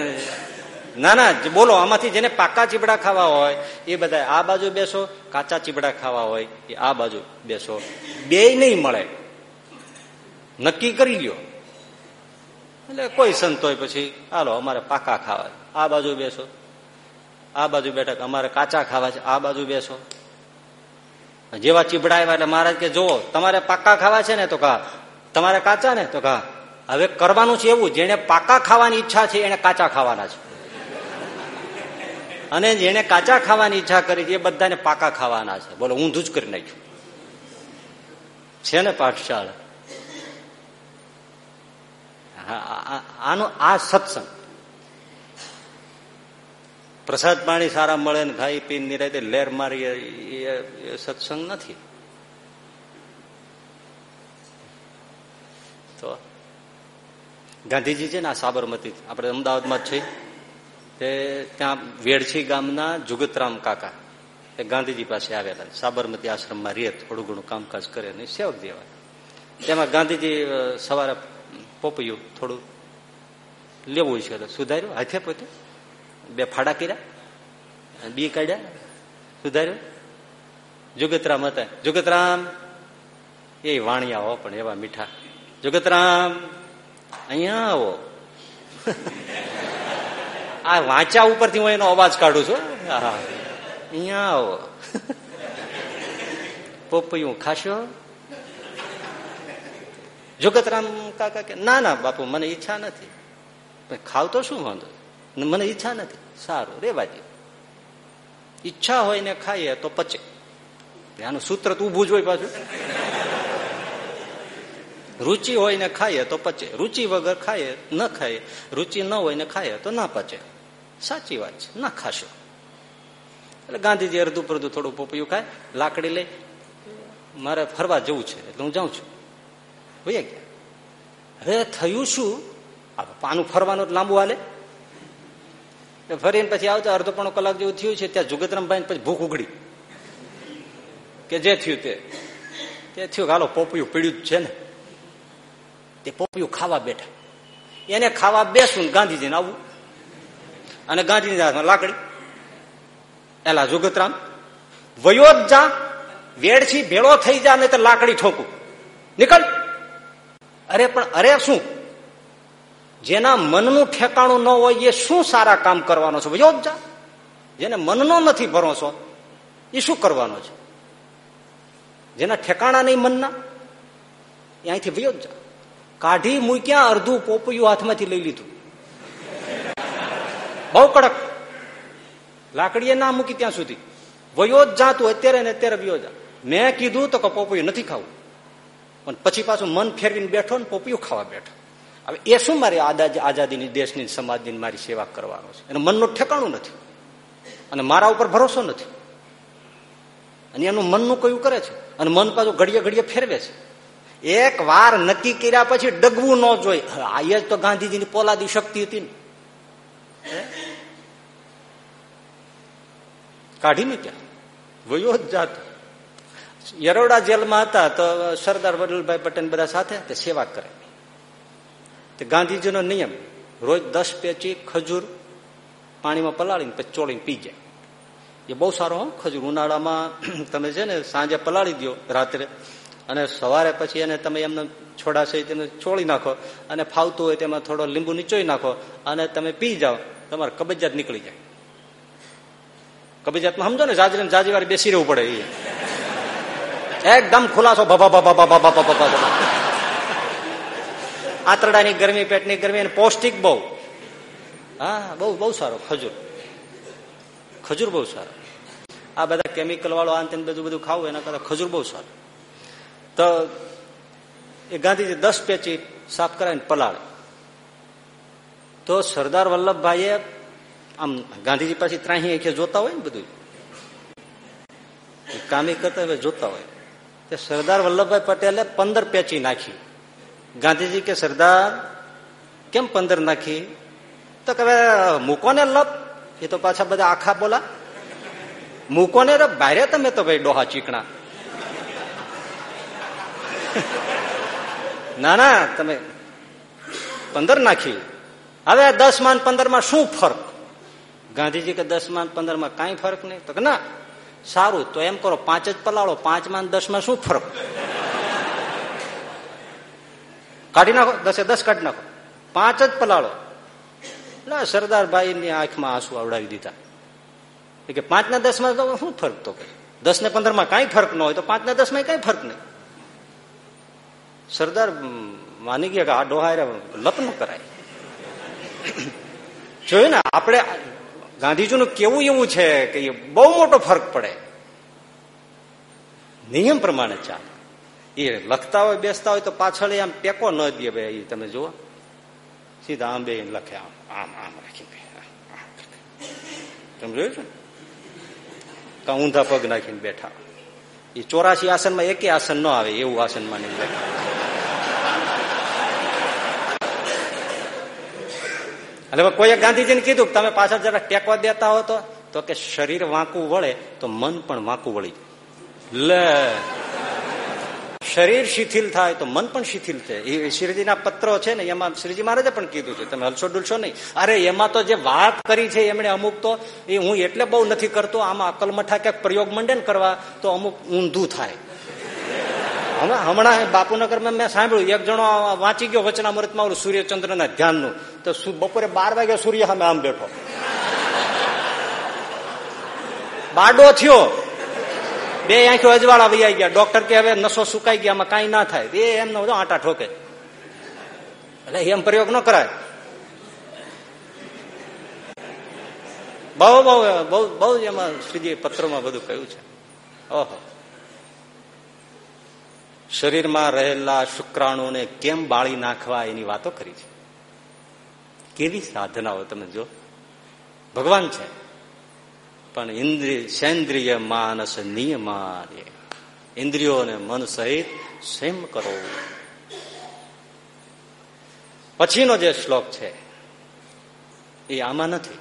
ના ના બોલો, આમાંથી જેને પાકા ચીબડા ખાવા હોય, એ બધા આ બાજુ બેસો, કાચા ચીબડા ખાવા હોય, એ આ બાજુ બેસો. બે નહીં મળે. નક્કી કરી લ્યો. એટલે કોઈ સંતો હોય પછી, હાલો, અમારે પાકા ખાવા આ બાજુ બેસો. આ બાજુ બેઠક, અમારે કાચા ખાવા છે. આ બાજુ બેસો. જેવા ચીબડા આવ્યા એટલે મહારાજ કે, જુઓ, તમારે પાકા ખાવા છે ને, તો કા, તમારે કાચા ને, તો કા, હવે કરવાનું છે એવું, જેને પાકા ખાવાની ઈચ્છા છે, એને કાચા ખાવાના છે. અને જેને કાચા ખાવાની ઈચ્છા કરી એ બધાને પાકા ખાવાના છે. બોલો, ઊંધું જ કરી નાખ્યું. છે ને પાઠશાળા? આનો આ સત્સંગ. પ્રસાદ પાણી સારા મળે ને ખાઈ પીને નિરાતે લેર મારી એ સત્સંગ નથી. તો ગાંધીજી છે ને આ સાબરમતી, આપણે અમદાવાદમાં જ છે તે ત્યાં વેડછી ગામના જુગતરામ કાકા એ ગાંધીજી પાસે આવેલા સાબરમતી આશ્રમમાં રહે, થોડું ઘણું કામકાજ કરે અને સેવક દેવા તેમાં ગાંધીજી સવારે પોપયું થોડું લેવું છે તો સુધાર્યું, હાથે પોતે બે ફાડા કર્યા, બી કાઢ્યા, સુધાર્યું. જુગતરામ હતા. જુગતરામ, એ વાણિયા હો, પણ એવા મીઠા. જુગતરામ, અહીંયા આવો. આ વાંચા ઉપરથી હું એનો અવાજ કાઢું છું. અહીંયા આવો. પોપૈયું ખાશો? જગતરામ કાકા કે, ના ના, બાપુ, મને ઈચ્છા નથી. ખાવ તો શું વાંધો? મને ઈચ્છા નથી. સારું રેવા દે ઈચ્છા હોય ને ખાઈએ તો પચે. આનું સૂત્ર તો ઉભું જ હોય પાછું. રુચિ હોય ને ખાઈએ તો પચે. રુચિ વગર ખાઈએ ન ખાઈએ. રુચિ ન હોય ને ખાઈએ તો ના પચે. સાચી વાત છે. ના ખાશો. એટલે ગાંધીજી અડધું પરધું થોડું પોપિયું ખાય, લાકડી લઈ, મારે ફરવા જવું છે, એટલે હું જાઉં છું. ભૈયા ગયા. હવે થયું શું? પાનું ફરવાનું લાંબુ હાલે. ફરીને પછી આવતા અડધો પણ કલાક જેવું થયું છે, ત્યાં જુગતરામભાઈ પછી ભૂખ ઉઘડી કે જે થયું તે. તે થયું હાલો, પોપિયું પીડ્યું છે ને. તે પોપિયું ખાવા બેઠા. એને ખાવા બેસું ગાંધીજીને આવું. અને ગાંધીજી હાથમાં લાકડી. એલા જુગતરામ વયો જ જા વેડથી ભેળો થઈ જા ને તો લાકડી ઠોકું. નીકળ. અરે, પણ અરે શું? જેના મનનું ઠેકાણું ન હોય એ શું સારા કામ કરવાનો છે? વયો જ. જેને મનનો નથી ભરોસો, એ શું કરવાનો છે? જેના ઠેકાણા નહીં મનના અહીંથી વયો જ જા. કાઢી મૂક્યા, અડધું પોપયું હાથમાંથી લઈ લીધું. બહુ કડક. લાકડીએ ના મૂકી ત્યાં સુધી. વયો જ જાતું અત્યારે ને અત્યારે વયો જા. મેં કીધું તો કે પોપયું નથી ખાવું. પણ પછી પાછું મન ફેરવીને બેઠો ને પોપિયું ખાવા બેઠો. હવે એ શું મારી આઝાદીની દેશની સમાજની મારી સેવા કરવાનો છે? એનું મનનું ઠેકાણું નથી. અને મારા ઉપર ભરોસો નથી. અને એનું મનનું કયું કરે છે? અને મન પાછું ઘડીએ ઘડીએ ફેરવે છે. એક વાર નક્કી કર્યા પછી ડગવું ન જોઈ. આ જ તો ગાંધીજીની પોલાદી શક્તિ હતી ને. કાઢી ક્યાં વયો જ જાત. યરોડા જેલમાં હતા તો સરદાર વલ્લભભાઈ પટેલ બધા સાથે તે સેવા કરે. તે ગાંધીજીનો નિયમ, રોજ દસ પેચી ખજૂર પાણીમાં પલાળીને પછી ચોળીને પી જાય. એ બહુ સારો હો, ખજૂર ઉનાળામાં, તમે છે ને સાંજે પલાળી દો રાત્રે. અને સવારે પછી એને તમે એમને છોડાશે તેને છોડી નાખો. અને ફાવતું હોય તેમાં થોડો લીંબુ નીચોઈ નાખો અને તમે પી જાઓ. તમારે કબજિયાત નીકળી જાય. કબજિયાતમાં સમજો ને જાજરી જાજી વાર બેસી રહેવું પડે એકદમ ખુલાસો, ભભા ભભા ભભા ભભા ભભા આંતરડાની ગરમી, પેટની ગરમી અને પૌષ્ટિક બહુ. હા, બહુ બહુ સારો, ખજૂર. ખજૂર બહુ સારો. આ બધા કેમિકલ વાળો આ બધું બધું ખાવું એના કરતા ખજૂર બહુ સારું. તો એ ગાંધીજી દસ પેચી સાફ કરાવીને પલાળે. તો સરદાર વલ્લભભાઈએ આમ ગાંધીજી પાછી ત્રાહી આંખે જોતા હોય ને બધું કામી કરતા હવે જોતા હોય. તે સરદાર વલ્લભભાઈ પટેલે પંદર પેચી નાખી. ગાંધીજી કે, સરદાર, કેમ પંદર નાખી? તો કે મૂકો ને લપ. એ તો પાછા બધા આખા બોલા. મૂકો ને બારે તમે તો ભાઈ ડોહા ચીકણા. ના ના, તમે પંદર નાખી. હવે દસમાં પંદરમાં શું ફરક? ગાંધીજી કે દસમાં પંદરમાં કઈ ફરક નહીં? તો કે ના, સારું, તો એમ કરો, પાંચ જ પલાળો, પાંચમાં દસમાં શું ફરક? કાઢી નાખો, દસે દસ કાઢી નાખો. પાંચ જ પલાળો. એટલે સરદારભાઈ ની આંખમાં આંસુ આવડાવી દીધા. કે પાંચ ના દસમાં તો શું ફરક તો કે? દસ ને પંદરમાં કઈ ફરક ન હોય તો પાંચ ના દસમાં કઈ ફરક નહીં. સરદાર માની ગયા કે આ ડોહારે લપ કરાય. જોયું ને, આપણે ગાંધીજીનું કેવું એવું છે કે એ બહુ મોટો ફરક પડે. નિયમ પ્રમાણે ચાલે. એ લખતા હોય, બેસતા હોય તો પાછળ આમ પેકો ન દે ભાઈ તમે જુઓ. સીધા આમ બે લખે, આમ આમ આમ રાખી તમે જોયું છે ઊંધા પગ નાખીને બેઠા. એ ચોરાશી આસનમાં એકે આસન ન આવે એવું આસન માની બેઠા એટલે કોઈએ ગાંધીજીને કીધું તમે પાછળ જરા ટેકવા દેતા હો તો કે શરીર વાંકું વળે તો મન પણ વાંકું વળી લે. શરીર શિથિલ થાય તો મન પણ શિથિલ થાય એ શ્રીજીના પત્રો છે ને, એમાં શ્રીજી મહારાજે પણ કીધું છે, તમે હલશો ડુલશો નહીં. અરે, એમાં તો જે વાત કરી છે એમણે અમુક તો, એ હું એટલે બહુ નથી કરતો, આમાં અકલમઠા ક્યાંક પ્રયોગ મંડે કરવા, તો અમુક ઊંધું થાય. હમણાં બાપુનગરમાં મેં સાંભળ્યું, એક જણો વાંચી ગયો વચનામૃતમાં ઓલું સૂર્યચંદ્રના ધ્યાનનું. તો બપોરે બાર વાગે સૂર્ય સામે આમ બેઠો. બાડો થયો. બે આંખો અજવાળા વૈયા ગયા. ડોક્ટર કે હવે નસો સુકાઈ ગયા, આમાં કઈ ના થાય. એ એમનો આટા ઠોકે. એટલે એમ પ્રયોગ ન કરાય. બહુ બહુ બહુ બહુ એમાં શ્રીજી પત્રોમાં બધું કહ્યું છે. ઓહો. શરીરમાં રહેલા શુક્રાણુને કેમ બાળી નાખવા એની વાતો કરી છે? કેવી સાધનાઓ તમે જો. ભગવાન છે. પણ ઇન્દ્રિય, સેન્દ્રિય માનસ નિયમાર્ય ઇન્દ્રિયો અને મન સહિત સેમ કરો. પછીનો જે શ્લોક છે, એ આમાં નથી.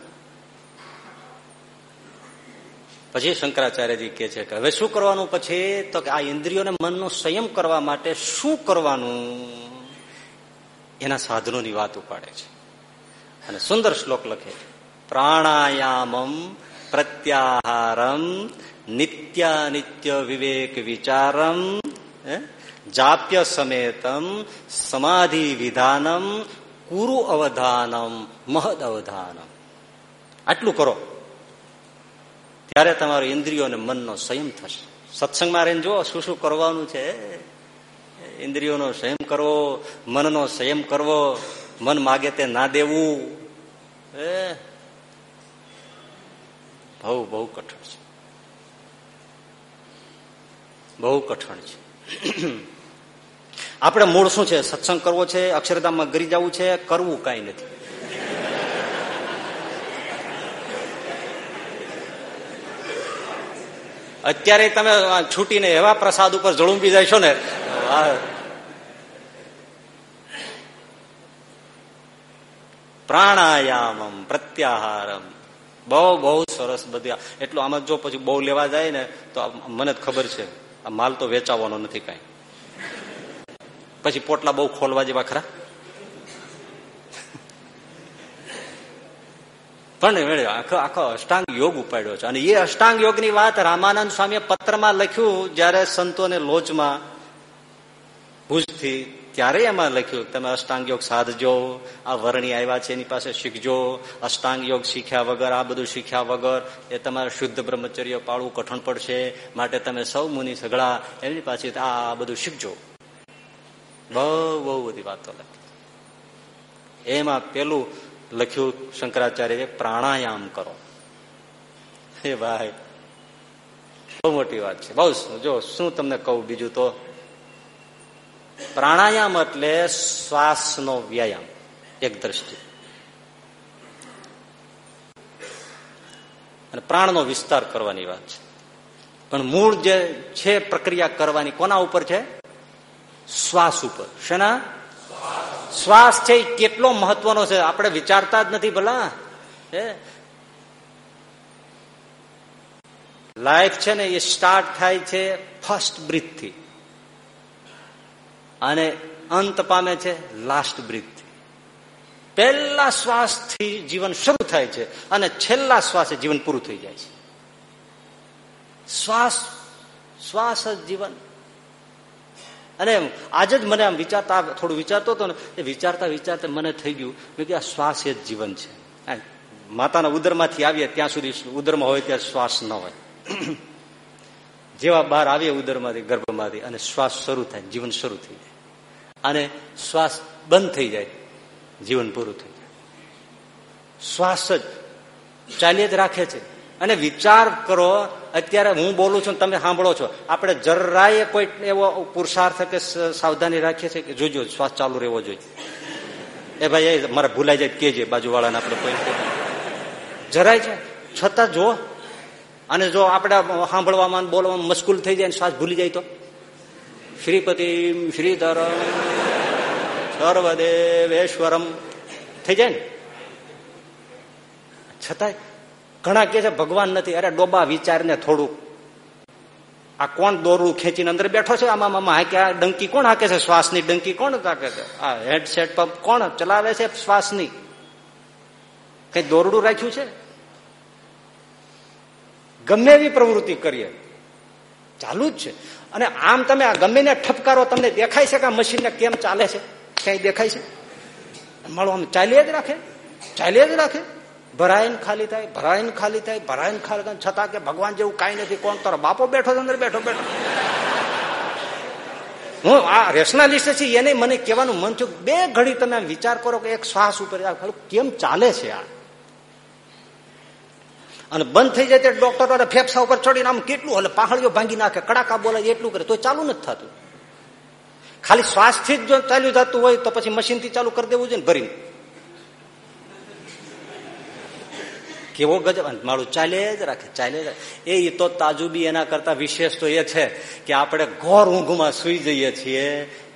પછી શંકરાચાર્યજી કે છે કે હવે શું કરવાનું પછી? તો કે આ ઇન્દ્રિયોને મનનો સંયમ કરવા માટે શું કરવાનું? એના સાધનોની વાત ઉપાડે છે. અને સુંદર શ્લોક લખે છે. પ્રાણાયામમ પ્રત્યાહારમ નિત્યાનિત્ય વિવેક વિચારમ જાપ્ય સમેતમ સમાધિ વિધાનમ કુરુ અવધાનમ મહદ અવધાનમ આટલું કરો ત્યારે તમારું ઇન્દ્રિયો અને મનનો સંયમ થશે સત્સંગમાં રહીને જુઓ શું શું કરવાનું છે ઇન્દ્રિયોનો સંયમ કરવો મનનો સંયમ કરવો મન માગે તે ના દેવું એ બહુ બહુ કઠણ છે. બહુ કઠણ છે. આપણે મૂળ શું છે? સત્સંગ કરવો છે, અક્ષરધામમાં ગરી જવું છે, કરવું કઈ નથી. અત્યારે તમે છૂટીને એવા પ્રસાદ ઉપર જળુંબી જાય છો ને પ્રાણાયામમ પ્રત્યાહારમ. બહુ બહુ સરસ બધી એટલું આમાં જો પછી બહુ લેવા જાય ને, તો મને જ ખબર છે. આ માલ તો વેચાવાનો નથી કઈ. પછી પોટલા બહુ ખોલવા જેવા ખરા. પણ આખો આખો અષ્ટાંગ યોગ ઉપાડ્યો છે. અને એ અષ્ટાંગ યોગની વાત રામાનંદ સ્વામીએ પત્રમાં લખ્યું, જયારે સંતોને લોચમાં ભુજથી ત્યારે એમાં લખ્યું, તમે અષ્ટાંગ યોગ સાધજો, આ વર્ણી આવ્યા છે, એની પાસે શીખજો, અષ્ટાંગ યોગ શીખ્યા વગર, આ બધું શીખ્યા વગર, એ તમારે શુદ્ધ બ્રહ્મચર્ય પાળવું કઠણ પડશે, માટે તમે સૌ મુનિ સગડા એની પાસે આ બધું શીખજો. બહુ બહુ બધી વાતો લખી. એમાં પેલું લખ્યું શંકરાચાર્ય પ્રાણાયામ કરો. હે ભાઈ, બહુ મોટી વાત છે. બહુ જો શું તમને કહું બીજું તો? પ્રાણાયામ એટલે શ્વાસનો વ્યાયામ, એક દ્રષ્ટિ. અને પ્રાણનો વિસ્તાર કરવાની વાત છે. પણ મૂળ જે છે પ્રક્રિયા કરવાની કોના ઉપર છે? શ્વાસ ઉપર. શેના? શ્વાસ છે એ કેટલો મહત્વનો છે? આપણે વિચારતા જ નથી ભલા. હે? લાઈફ છે ને એ સ્ટાર્ટ થાય છે ફર્સ્ટ બ્રીથથી. અને અંત પામે છે લાસ્ટ બ્રીથ પહેલા શ્વાસથી જીવન શરૂ થાય છે અને છેલ્લા શ્વાસે જીવન પૂરું થઈ જાય છે. શ્વાસ શ્વાસ જ જીવન. અને આજે જ મને આમ વિચારતા, થોડું વિચારતો હતો ને વિચારતા વિચારતા મને થઈ ગયું. કે આ શ્વાસ જ જીવન છે. માતાના ઉદરમાંથી આવીએ ત્યાં સુધી ઉદરમાં હોય ત્યાં શ્વાસ ન હોય. જેવા બહાર આવીએ ઉદરમાંથી, ગર્ભમાંથી, અને શ્વાસ શરૂ થાય, જીવન શરૂ થઈ જાય. અને શ્વાસ બંધ થઈ જાય. જીવન પૂરું થઈ જાય. શ્વાસ જ ચાલીએ જ રાખે છે. અને વિચાર કરો, અત્યારે હું બોલું છું તમે સાંભળો છો. આપણે જરાય કોઈ એવો પુરુષાર્થ કે સાવધાની રાખીએ છીએ કે જોજો, શ્વાસ ચાલુ રહેવો જોઈએ. એ ભાઈ, એ મારે ભૂલાઈ જાય કેજે બાજુવાળાને આપણે કોઈ જરાય છે. છતાં જો, અને જો આપણે સાંભળવામાં બોલવામાં મસ્કુલ થઈ જાય શ્વાસ ભૂલી જાય તો? શ્રીપતિ શ્રીધરમ સર્વદેવેશ્વરમ થઈ જાય ને? છતાંય ઘણા કે છે, ભગવાન નથી. અરે, ડોબા વિચારને થોડુંક. આ કોણ દોરડું ખેંચીને અંદર બેઠો છે? આમાં આમાં હાકે આ ડંકી કોણ હાકે છે? શ્વાસની ડંકી કોણ હાકે છે? આ હેડસેટ પંપ કોણ ચલાવે છે શ્વાસની? કઈ દોરડું રાખ્યું છે? ગમે એવી પ્રવૃત્તિ કરીએ. ચાલુ જ છે. અને આમ તમે ગમે ને ઠપકારો, તમને દેખાય છે કે આ મશીનને કેમ ચાલે છે? ક્યાંય દેખાય છે? મળો આમ ચાલીએ જ રાખે ચાલીએ જ રાખે. ભરાઈને ખાલી થાય ભરાયન ખાલી થાય ભરાયન ખાલી છતાં કે ભગવાન જેવું કાંઈ નથી, કોણ તારો બાપો બેઠો અંદર બેઠો બેઠો. હું આ રેશનાલિસ્ટ છે, એને મને કહેવાનું મન થયું બે ઘડી તમે વિચાર કરો કે એક શ્વાસ ઉપર કેમ ચાલે છે આ? અને બંધ થઈ જાય ત્યારે ડોક્ટર ફેફસા ઉપર ચડીને આમ કેટલું એટલે પાહળીઓ ભાંગી નાખે, કડાકા બોલાય એટલું કરે, તો ચાલુ નથી થતું. ખાલી શ્વાસથી જ જો ચાલ્યું જતું હોય તો પછી મશીનથી ચાલુ કરી દેવું જોઈએ ને ભરીને. કેવો ગજબ મારું ચાલે જ રાખે, ચાલે જ એ તો તાજુબી એના કરતા વિશેષ તો એ છે કે આપણે ઘોર ઊંઘમાં સુઈ જઈએ છીએ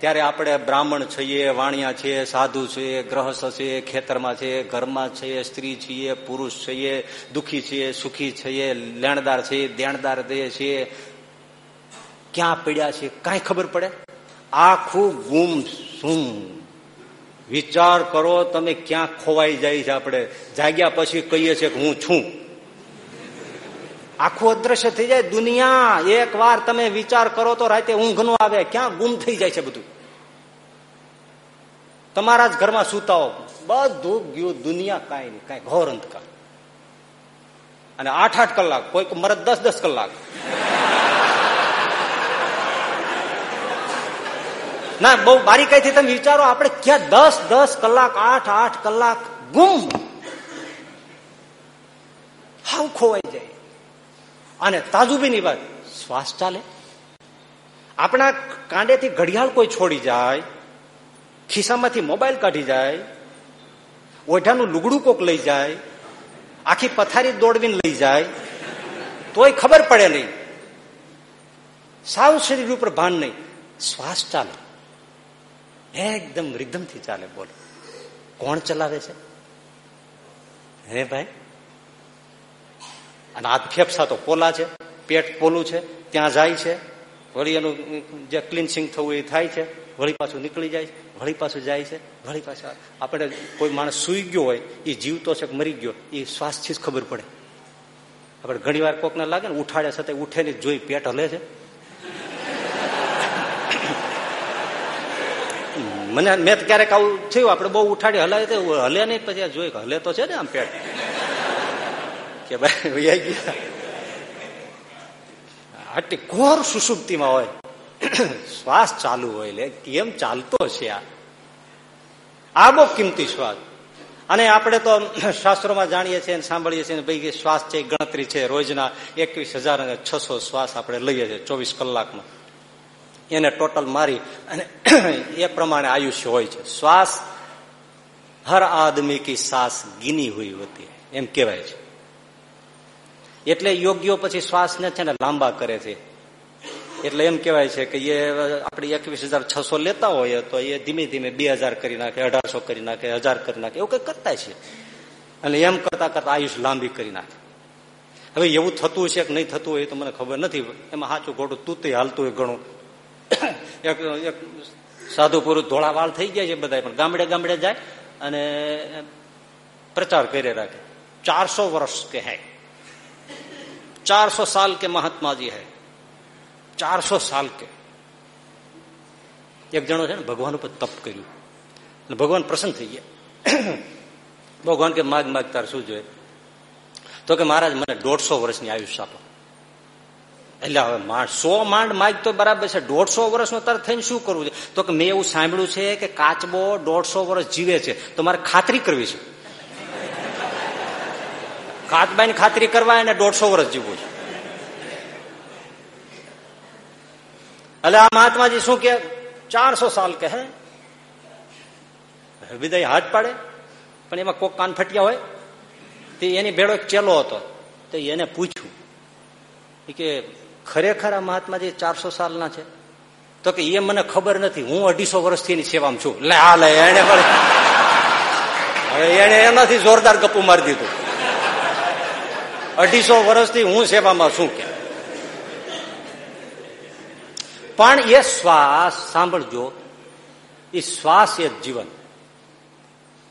ત્યારે આપણે બ્રાહ્મણ છીએ, વાણિયા છીએ, સાધુ છીએ, ગ્રહસ્થ છીએ, ખેતરમાં છીએ, ઘરમાં છીએ, સ્ત્રી છીએ, પુરુષ છીએ, દુઃખી છીએ, સુખી છીએ, લેણદાર છીએ, દેણદાર દઈએ છીએ. ક્યાં પડ્યા છીએ? કાંઈ ખબર પડે? આખું ગુમ સુમ. વિચાર કરો, તમે ક્યાં ખોવાઈ જાય છે આપણે? જાગ્યા પછી કહીએ છીએ કે હું છું. આખું અદ્રશ્ય થઈ જાય, દુનિયા, એક વાર તમે વિચાર કરો તો રાતે ઊંઘ નો આવે, ક્યાં ગુમ થઈ જાય છે બધું. તમારા જ ઘરમાં સુતાઓ, બધું ગયું, દુનિયા કાંઈ નહીં, કાંઈ ઘોર અંધકાર. અને આઠ આઠ કલાક, કોઈક મરદ દસ દસ કલાક. ના, બહુ બારીકાઈથી તમે વિચારો, આપણે ક્યાં દસ દસ કલાક આઠ આઠ કલાક ગુમ. હાવ ખોવાઈ જાય. અને તાજુબીની વાત, શ્વાસ ચાલે. આપણા કાંડેથી ઘડિયાળ કોઈ છોડી જાય, ખિસ્સામાંથી મોબાઈલ કાઢી જાય, ઓઢાનું લુગડું કોક લઈ જાય, આખી પથારી દોડવીને લઈ જાય, તોય ખબર પડે નહીં. સાવ શરીર ઉપર ભાન નહીં. શ્વાસ ચાલે. એકદમ રિધમથી ચાલે બોલો. કોણ ચલાવે છે? હે ભાઈ? અને હાથ ફેફસા તો પોલા છે, પેટ પોલું છે, ત્યાં જાય છે. વળી એનું જે ક્લિન્સિંગ થવું એ થાય છે. વળી પાછું નીકળી જાય વળી પાછું જાય છે, વળી પાછું આપણે કોઈ માણસ સુઈ ગયો હોય, એ જીવતો છે મરી ગયો, એ શ્વાસથી જ ખબર પડે. આપણે ઘણી વાર કોકને લાગે ને ઉઠાડ્યા છતાં ઉઠે ને જોઈ પેટ હલે છે. મને, મેં ક્યારેક આવું થયું, આપણે બહુ ઉઠાડી હલાય હલે નહીં, પછી જોઈ હલે તો છે ને આમ પેટ. કે ભાઈ વૈયા આટલી ઘોર સુસુપ્તિમાં હોય. શ્વાસ ચાલુ હોય લે, કેમ ચાલતો છે આ? બહુ કિંમતી શ્વાસ. અને આપણે તો શાસ્ત્રોમાં જાણીએ છીએ સાંભળીએ છીએ ભાઈ શ્વાસ છે ગણતરી છે રોજના એકવીસ હજાર છસો શ્વાસ આપણે લઈએ છીએ ચોવીસ કલાકમાં. એને ટોટલ મારી અને એ પ્રમાણે આયુષ્ય હોય છે. શ્વાસ હર આદમી કી સાસ ગીની હોય હોતી એમ કહેવાય છે. એટલે યોગ્યો પછી શ્વાસને છે ને લાંબા કરે છે. એટલે એમ કેવાય છે કે એ આપણે એકવીસ હજાર છસો લેતા હોઈએ તો એ ધીમે ધીમે બે હજાર કરી નાખે, અઢારસો કરી નાખે, હજાર કરી નાખે, એવું કઈ કરતા છે. અને એમ કરતા કરતા આયુષ લાંબી કરી નાખે. હવે એવું થતું છે કે નહીં થતું હોય તો મને ખબર નથી, એમાં સાચું ખોટું તૂતે હાલતું હોય ઘણું. એક એક સાધુ પુરુષ ધોળાવાળ થઈ ગયા છે બધા પણ ગામડે ગામડે જાય અને પ્રચાર કરી રાખે. ચારસો વર્ષ કે ચારસો સાલ કે મહાત્માજી હૈ ચારસો સાલ કે એક જણો છે ને ભગવાન ઉપર તપ કર્યું ભગવાન પ્રસન્ન થઈ ગયા ભગવાન કે માગ માગ તાર શું જોઈએ તો કે મહારાજ મને દોઢસો વર્ષની આયુષ્ય આપો। એટલે હવે માંડ, સો માંડ માગ તો બરાબર છે, દોઢસો વર્ષનો તારે થઈને શું કરવું છે? તો કે મેં એવું સાંભળ્યું છે કે કાચબો દોઢસો વર્ષ જીવે છે. તો મારે ખાતરી કરવી છે. કાચબાની ખાતરી કરવા એને દોઢસો વર્ષ જીવવું છે. એટલે આ મહાત્માજી શું કે? ચારસો સાલ કે હે વિદય હાથ પાડે. પણ એમાં કોક કાન ફટ્યા હોય. તે એની ભેળો એક ચેલો હતો. તો એને પૂછ્યું. કે, ખરેખર આ મહાત્માજી ચારસો સાલના છે? તો કે, એ મને ખબર નથી. હું અઢીસો વર્ષથી એની સેવામાં છું. લે આ લે, એને હવે એને એનાથી જોરદાર ગપ્પુ મારી દીધું. અઢીસો વર્ષથી હું સેવામાં શું કે પણ એ શ્વાસ સાંભળજો, એ શ્વાસ એ જીવન.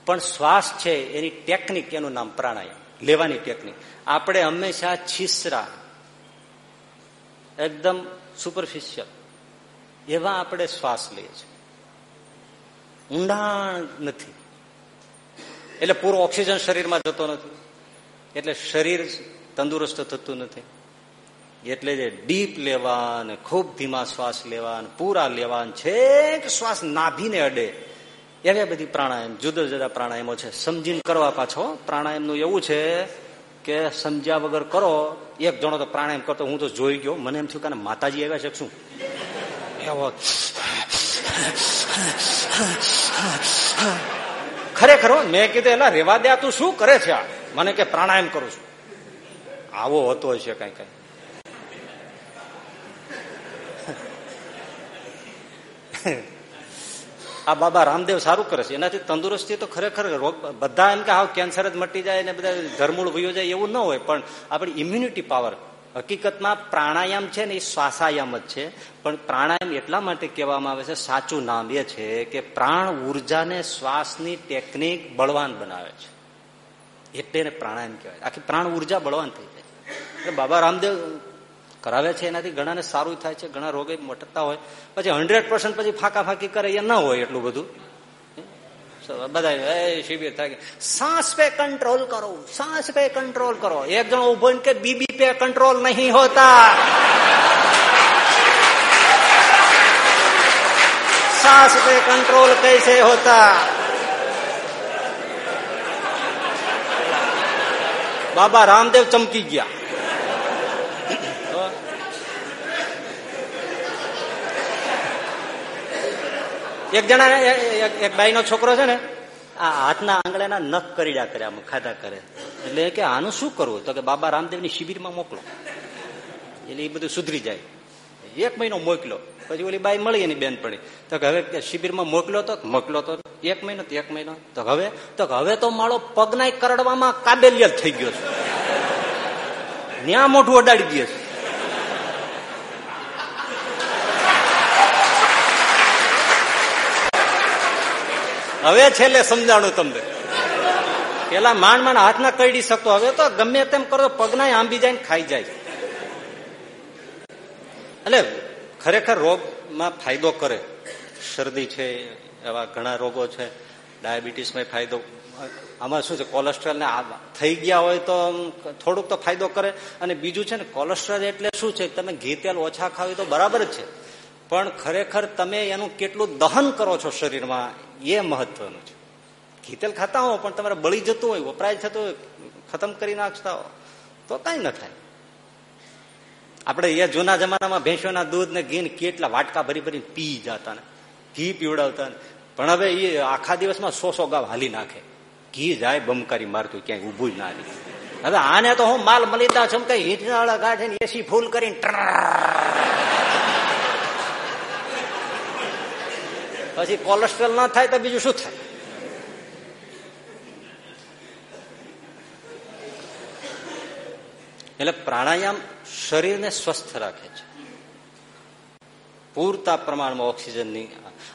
પણ શ્વાસ છે, એની ટેકનિક, એનું નામ પ્રાણાયામ. લેવાની ટેકનિક. આપણે હંમેશા છીસરા, એકદમ સુપરફિશિયલ એવા આપણે શ્વાસ લઈએ છીએ. ઊંડાણ નથી. એટલે પૂરો ઓક્સિજન શરીરમાં જતો નથી. એટલે શરીર તંદુરસ્ત થતું નથી. એટલે જે ડીપ લેવા ને ખૂબ ધીમા શ્વાસ લેવા પૂરા લેવા છેક શ્વાસ નાભીને અડે. એવી બધી પ્રાણાયામ, જુદા જુદા પ્રાણાયામો છે. સમજીને કરવા પાછો, પ્રાણાયામનું એવું છે કે સમજ્યા વગર કરો. એક જણો તો પ્રાણાયામ કરતો, હું તો જોઈ ગયો. મને એમ થયું કે માતાજી આવ્યા છે શું? એવો ખરેખર મેં કીધું, એલા, રેવા દે તું શું કરે છે મને કે, પ્રાણાયામ કરું છું. આવો હતો છે કઈ કઈ. આ બાબા રામદેવ સારું કરે છે. એનાથી તંદુરસ્તી તો ખરેખર રોગ બધા એમ કે હાવ કેન્સર જ મટી જાય ને બધા ધરમૂળ ભયો જાય એવું ન હોય, પણ આપણી ઇમ્યુનિટી પાવર હકીકતમાં પ્રાણાયામ છે ને એ શ્વાસાયામ જ છે. પણ પ્રાણાયામ એટલા માટે કહેવામાં આવે છે, સાચું નામ એ છે કે પ્રાણ ઉર્જાને શ્વાસની ટેકનિક બળવાન બનાવે છે. એટલે પ્રાણાયામ કહેવાય. આખી પ્રાણ ઊર્જા બળવાન થઈ. બાબા રામદેવ કરાવે છે એનાથી ઘણાને સારું થાય છે, ઘણા રોગે મટતા હોય. પછી હંડ્રેડ પર્સન્ટ પછી ફાંકા ફાંકી કરે, એ ના હોય એટલું બધું. બધા શિબિર થાય સાસ પે કંટ્રોલ કરો, સાસ પે કંટ્રોલ કરો. એક જણો ઊભો કે બીબી પે કંટ્રોલ નહીં હોતા. સાસ પે કંટ્રોલ કૈસે હોતા? બાબા રામદેવ ચમકી ગયા. એક જણા, એક બાઈ નો છોકરો છે ને, આ હાથના આંગળાના નખ કરીડા કરે આમ ખાધા કરે. એટલે કે, આનું શું કરવું? તો કે, બાબા રામદેવની શિબિરમાં મોકલો. એટલે એ બધું સુધરી જાય. એક મહિનો મોકલો. પછી ઓલી બાઈ મળી એની બેન પડી તો હવે શિબિરમાં મોકલો તો? મોકલો તો. એક મહિનો એક મહિનો. તો હવે? તો હવે તો મારો પગના કરડવામાં કાબેલિયત થઈ ગયો છે. ત્યાં મોઢું અડાડી દે છે. હવે છેલ્લે સમજાણું તમને. પેલા માંડ માંડ હાથ ના કરડી શકતો. હવે તો ગમે તેમ કરો, પગના આંબી જાય ખાઈ જાય. એટલે ખરેખર રોગમાં ફાયદો કરે. શરદી છે, એવા ઘણા રોગો છે. ડાયાબિટીસમાં ફાયદો. આમાં શું છે કોલેસ્ટ્રોલ ને થઈ ગયા હોય તો થોડુંક તો ફાયદો કરે. અને બીજું છે ને, કોલેસ્ટ્રોલ એટલે શું છે, તમે ઘી તેલ ઓછા ખાવ તો બરાબર જ છે. પણ ખરેખર તમે એનું કેટલું દહન કરો છો શરીરમાં, એ મહત્વનું છે. ઘીતેલ ખાતા હો, પણ તમારે બળી જતું હોય, વપરાય થતું હોય, ખતમ કરી નાખતા હો, તો કઈ ન થાય. આપણે એ જૂના જમાનામાં ભેંસોના દૂધ ને ઘી કેટલા વાટકા ભરી ભરીને પી જતા ને, ઘી પીવડાવતા પણ હવે એ આખા દિવસમાં સો સો ગાવ હાલી નાખે. ઘી જાય, બમકારી મારતું ક્યાંય ઉભું જ ના રહી. હવે આને તો હું માલ મલિતા છું કઈ હીટના ગાઢે એસી ફૂલ કરીને પછી કોલેસ્ટ્રોલ ના થાય તો બીજું શું થાય? એટલે પ્રાણાયામ શરીરને સ્વસ્થ રાખે છે. પૂરતા પ્રમાણમાં ઓક્સિજનની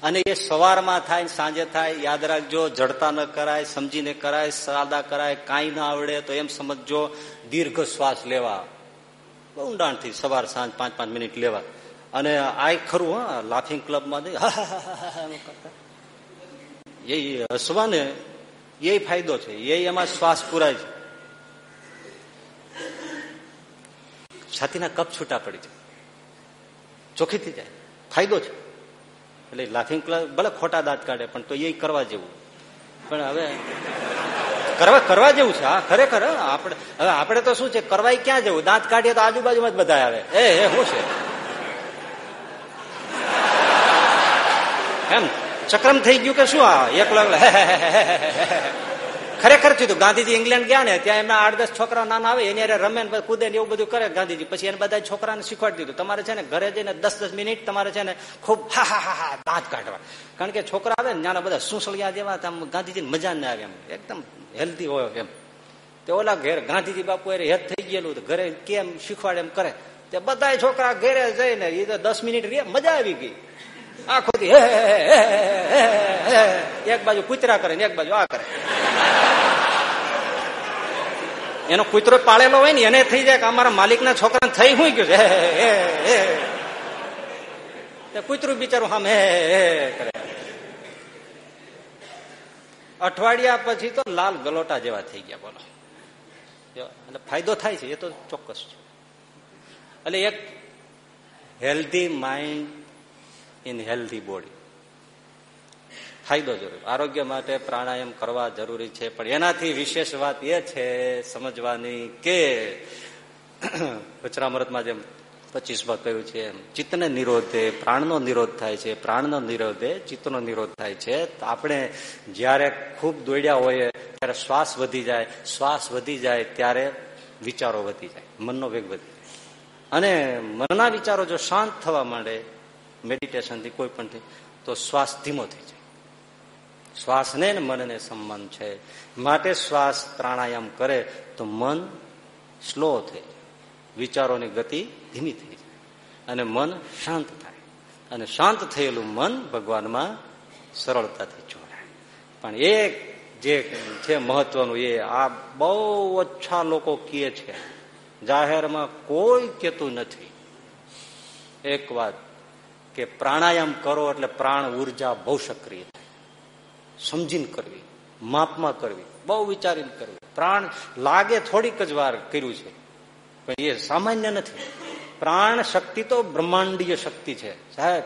અને એ સવારમાં થાય સાંજે થાય, યાદ રાખજો, જડતા ન કરાય, સમજીને કરાય, સાદા કરાય, કાંઈ ના આવડે તો એમ સમજજો, દીર્ઘ શ્વાસ લેવા. બહુ ઊંડાણથી સવાર સાંજ પાંચ પાંચ મિનિટ લેવા. અને આ ખરું, હા લાફિંગ ક્લબમાં એ હસવાને એ ફાયદો છે. એ એમાં શ્વાસ પુરાય છે. છાતીના કપ છૂટા પડી જાય. ચોખ્ખી થઈ જાય. ફાયદો છે. એટલે લાફિંગ ક્લબ ભલે ખોટા દાંત કાઢે, પણ તો એ કરવા જેવું. પણ હવે કરવા કરવા જેવું છે. હા, ખરેખર આપણે, હવે આપણે તો શું છે? કરવા ક્યાં જવું? દાંત કાઢીએ તો આજુબાજુમાં જ બધા આવે. એ શું છે? એમ. ચક્રમ થઈ ગયું કે શું આ? એકલો ખરેખર થયું ગાંધીજી ઇંગ્લેન્ડ ગયા ને, ત્યાં એમના આઠ દસ છોકરા નાના આવે, એની રમે ને કૂદે ને એવું બધું કરે ગાંધીજી. પછી એને બધા છોકરાને શીખવાડી દીધું. તમારે છે ને ઘરે જઈને દસ દસ મિનિટ તમારે છે ને ખૂબ હા હા હા હા, દાંત કાઢવા. કારણ કે છોકરા આવે ને નાના બધા સુસળિયા જેવા ગાંધીજી મજા ના આવે એમ. એકદમ હેલ્ધી હોય એમ. તે ઓલા ઘેર ગાંધીજી બાપુ એ હેત થઈ ગયેલું ઘરે કેમ શીખવાડે એમ કરે. તે બધા છોકરા ઘેરે જઈને એ તો દસ મિનિટ રે, મજા આવી ગઈ. આખો હે એક બાજુ કૂતરા કરે ને એક બાજુ આ કરે એનો કૂતરો પાળેલો હોય ને એને થઈ જાય કે અમારા માલિકના છોકરાને થઈ શું ગયું છે કૂતરું બિચારું સામે કરે અઠવાડિયા પછી તો લાલ ગલોટા જેવા થઈ ગયા બોલો એટલે ફાયદો થાય છે એ તો ચોક્કસ છે એટલે એક healthy mind in healthy body ફાયદો જરૂર. આરોગ્ય માટે પ્રાણાયામ કરવા જરૂરી છે, પણ એનાથી વિશેષ વાત એ છે સમજવાની કે વચરામૃતમાં જેમ પચીસમાં કહ્યું છે, એમ ચિત્તને નિરોધે, પ્રાણનો નિરોધ થાય છે, પ્રાણનો નિરોધે, ચિત્તનો નિરોધ થાય છે. આપણે જ્યારે ખૂબ દોડ્યા હોઈએ, ત્યારે શ્વાસ વધી જાય. શ્વાસ વધી જાય ત્યારે વિચારો વધી જાય. મનનો વેગ વધી જાય. અને મનના વિચારો જો શાંત થવા માંડે મેડિટેશનથી કોઈ પણ તો શ્વાસ ધીમો થઈ જાય. શ્વાસને મનને સંબંધ છે. માટે શ્વાસ પ્રાણાયામ કરે તો મન સ્લો થઈ વિચારોની ગતિ ધીમી થઈ જાય. અને મન શાંત થાય. અને શાંત થયેલું મન ભગવાનમાં સરળતાથી જોડાય. પણ એક જે છે મહત્વનું, એ આ બહુ ઓછા લોકો કહે છે. જાહેરમાં કોઈ કહેતું નથી. એક વાત કે પ્રાણાયામ કરો એટલે પ્રાણ ઊર્જા બહુ સક્રિય થાય. સમજીને કરવી, માપમાં કરવી, બહુ વિચારીને કરવી. પ્રાણ લાગે થોડીક જ વાર કર્યું છે, પણ એ સામાન્ય નથી. પ્રાણ શક્તિ તો બ્રહ્માંડીય શક્તિ છે. સાહેબ,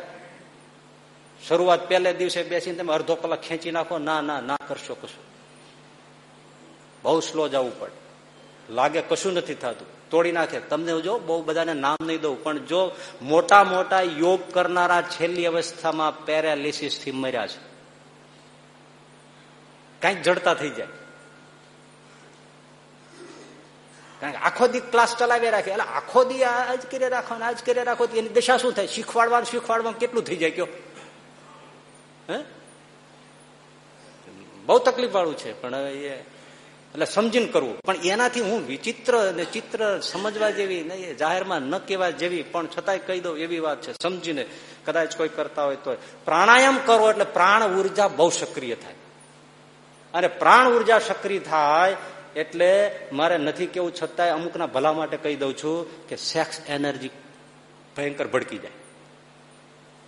શરૂઆત પહેલે દિવસે બેસીને તમે અડધો કલાક ખેંચી નાખો, ના ના ના કરશો કશું. બહુ સ્લો જવું પડે. લાગે કશું નથી થતું. તોડી નાખે. તમને જો બહુ બધાને નામ નહીં દઉં, પણ જો મોટા મોટા યોગ કરનારા છેલ્લી અવસ્થામાં પેરાલિસિસથી મર્યા છે. કંઈક જડતા થઈ જાય. કારણ કે આખો દી ક્લાસ ચલાવી રાખે. એટલે આખો દી આજ કરી રાખો આજ કરી રાખો એની દશા શું થાય? શીખવાડવાનું શીખવાડવાનું કેટલું થઈ જાય કયો? હે? બહુ તકલીફ વાળું છે, પણ એ એટલે સમજીને કરવું. પણ એનાથી હું વિચિત્ર અને ચિત્ર સમજવા જેવી નહીં જાહેરમાં ન કહેવા જેવી, પણ છતાંય કહી દઉં એવી વાત છે. સમજીને કદાચ કોઈ કરતા હોય તો. પ્રાણાયામ કરો એટલે પ્રાણ ઊર્જા બહુ સક્રિય થાય. અને પ્રાણ ઊર્જા સક્રિય થાય એટલે મારે નથી કેવું છતાંય અમુકના ભલા માટે કહી દઉં છું કે સેક્સ એનર્જી ભયંકર ભડકી જાય.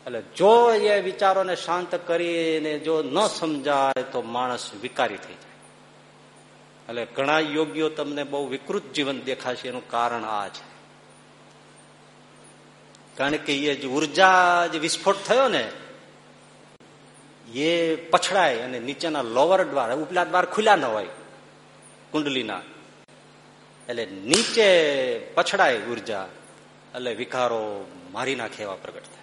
એટલે જો એ વિચારોને શાંત કરીને જો ન સમજાય તો માણસ વિકારી થઈ જાય. એટલે ઘણા યોગીઓ તમને બહુ વિકૃત જીવન દેખાશે, એનું કારણ આ છે. કારણ કે એ જે ઊર્જા જે વિસ્ફોટ થયો ને, એ પછડાય અને નીચેના લોવર દ્વાર, ઉપલા દ્વાર ખુલ્યા ન હોય, કુંડલીના. એટલે નીચે પછડાય ઊર્જા, એટલે વિકારો મારી નાખે એવા પ્રગટ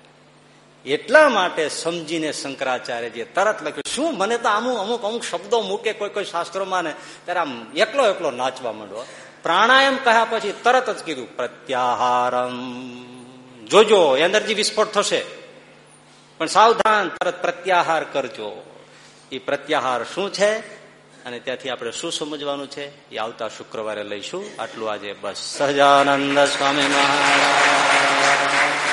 એટલા માટે સમજીને શંકરાચાર્ય જે તરત લખ્યું, શું મને તો અમુક અમુક અમુક શબ્દો મૂકે કોઈ કોઈ શાસ્ત્રોમાં ને ત્યારે આમ એકલો એકલો નાચવા માંડો પ્રાણાયામ કહ્યા પછી તરત જ કીધું, પ્રત્યાહારમ. જોજો એનર્જી વિસ્ફોટ થશે. પણ સાવધાન, તરત પ્રત્યાહાર કરજો. એ પ્રત્યાહાર શું છે? અને ત્યાંથી આપણે શું સમજવાનું છે? એ આવતા શુક્રવારે લઈશું. આટલું આજે બસ. સહજાનંદ સ્વામી મહારાજ.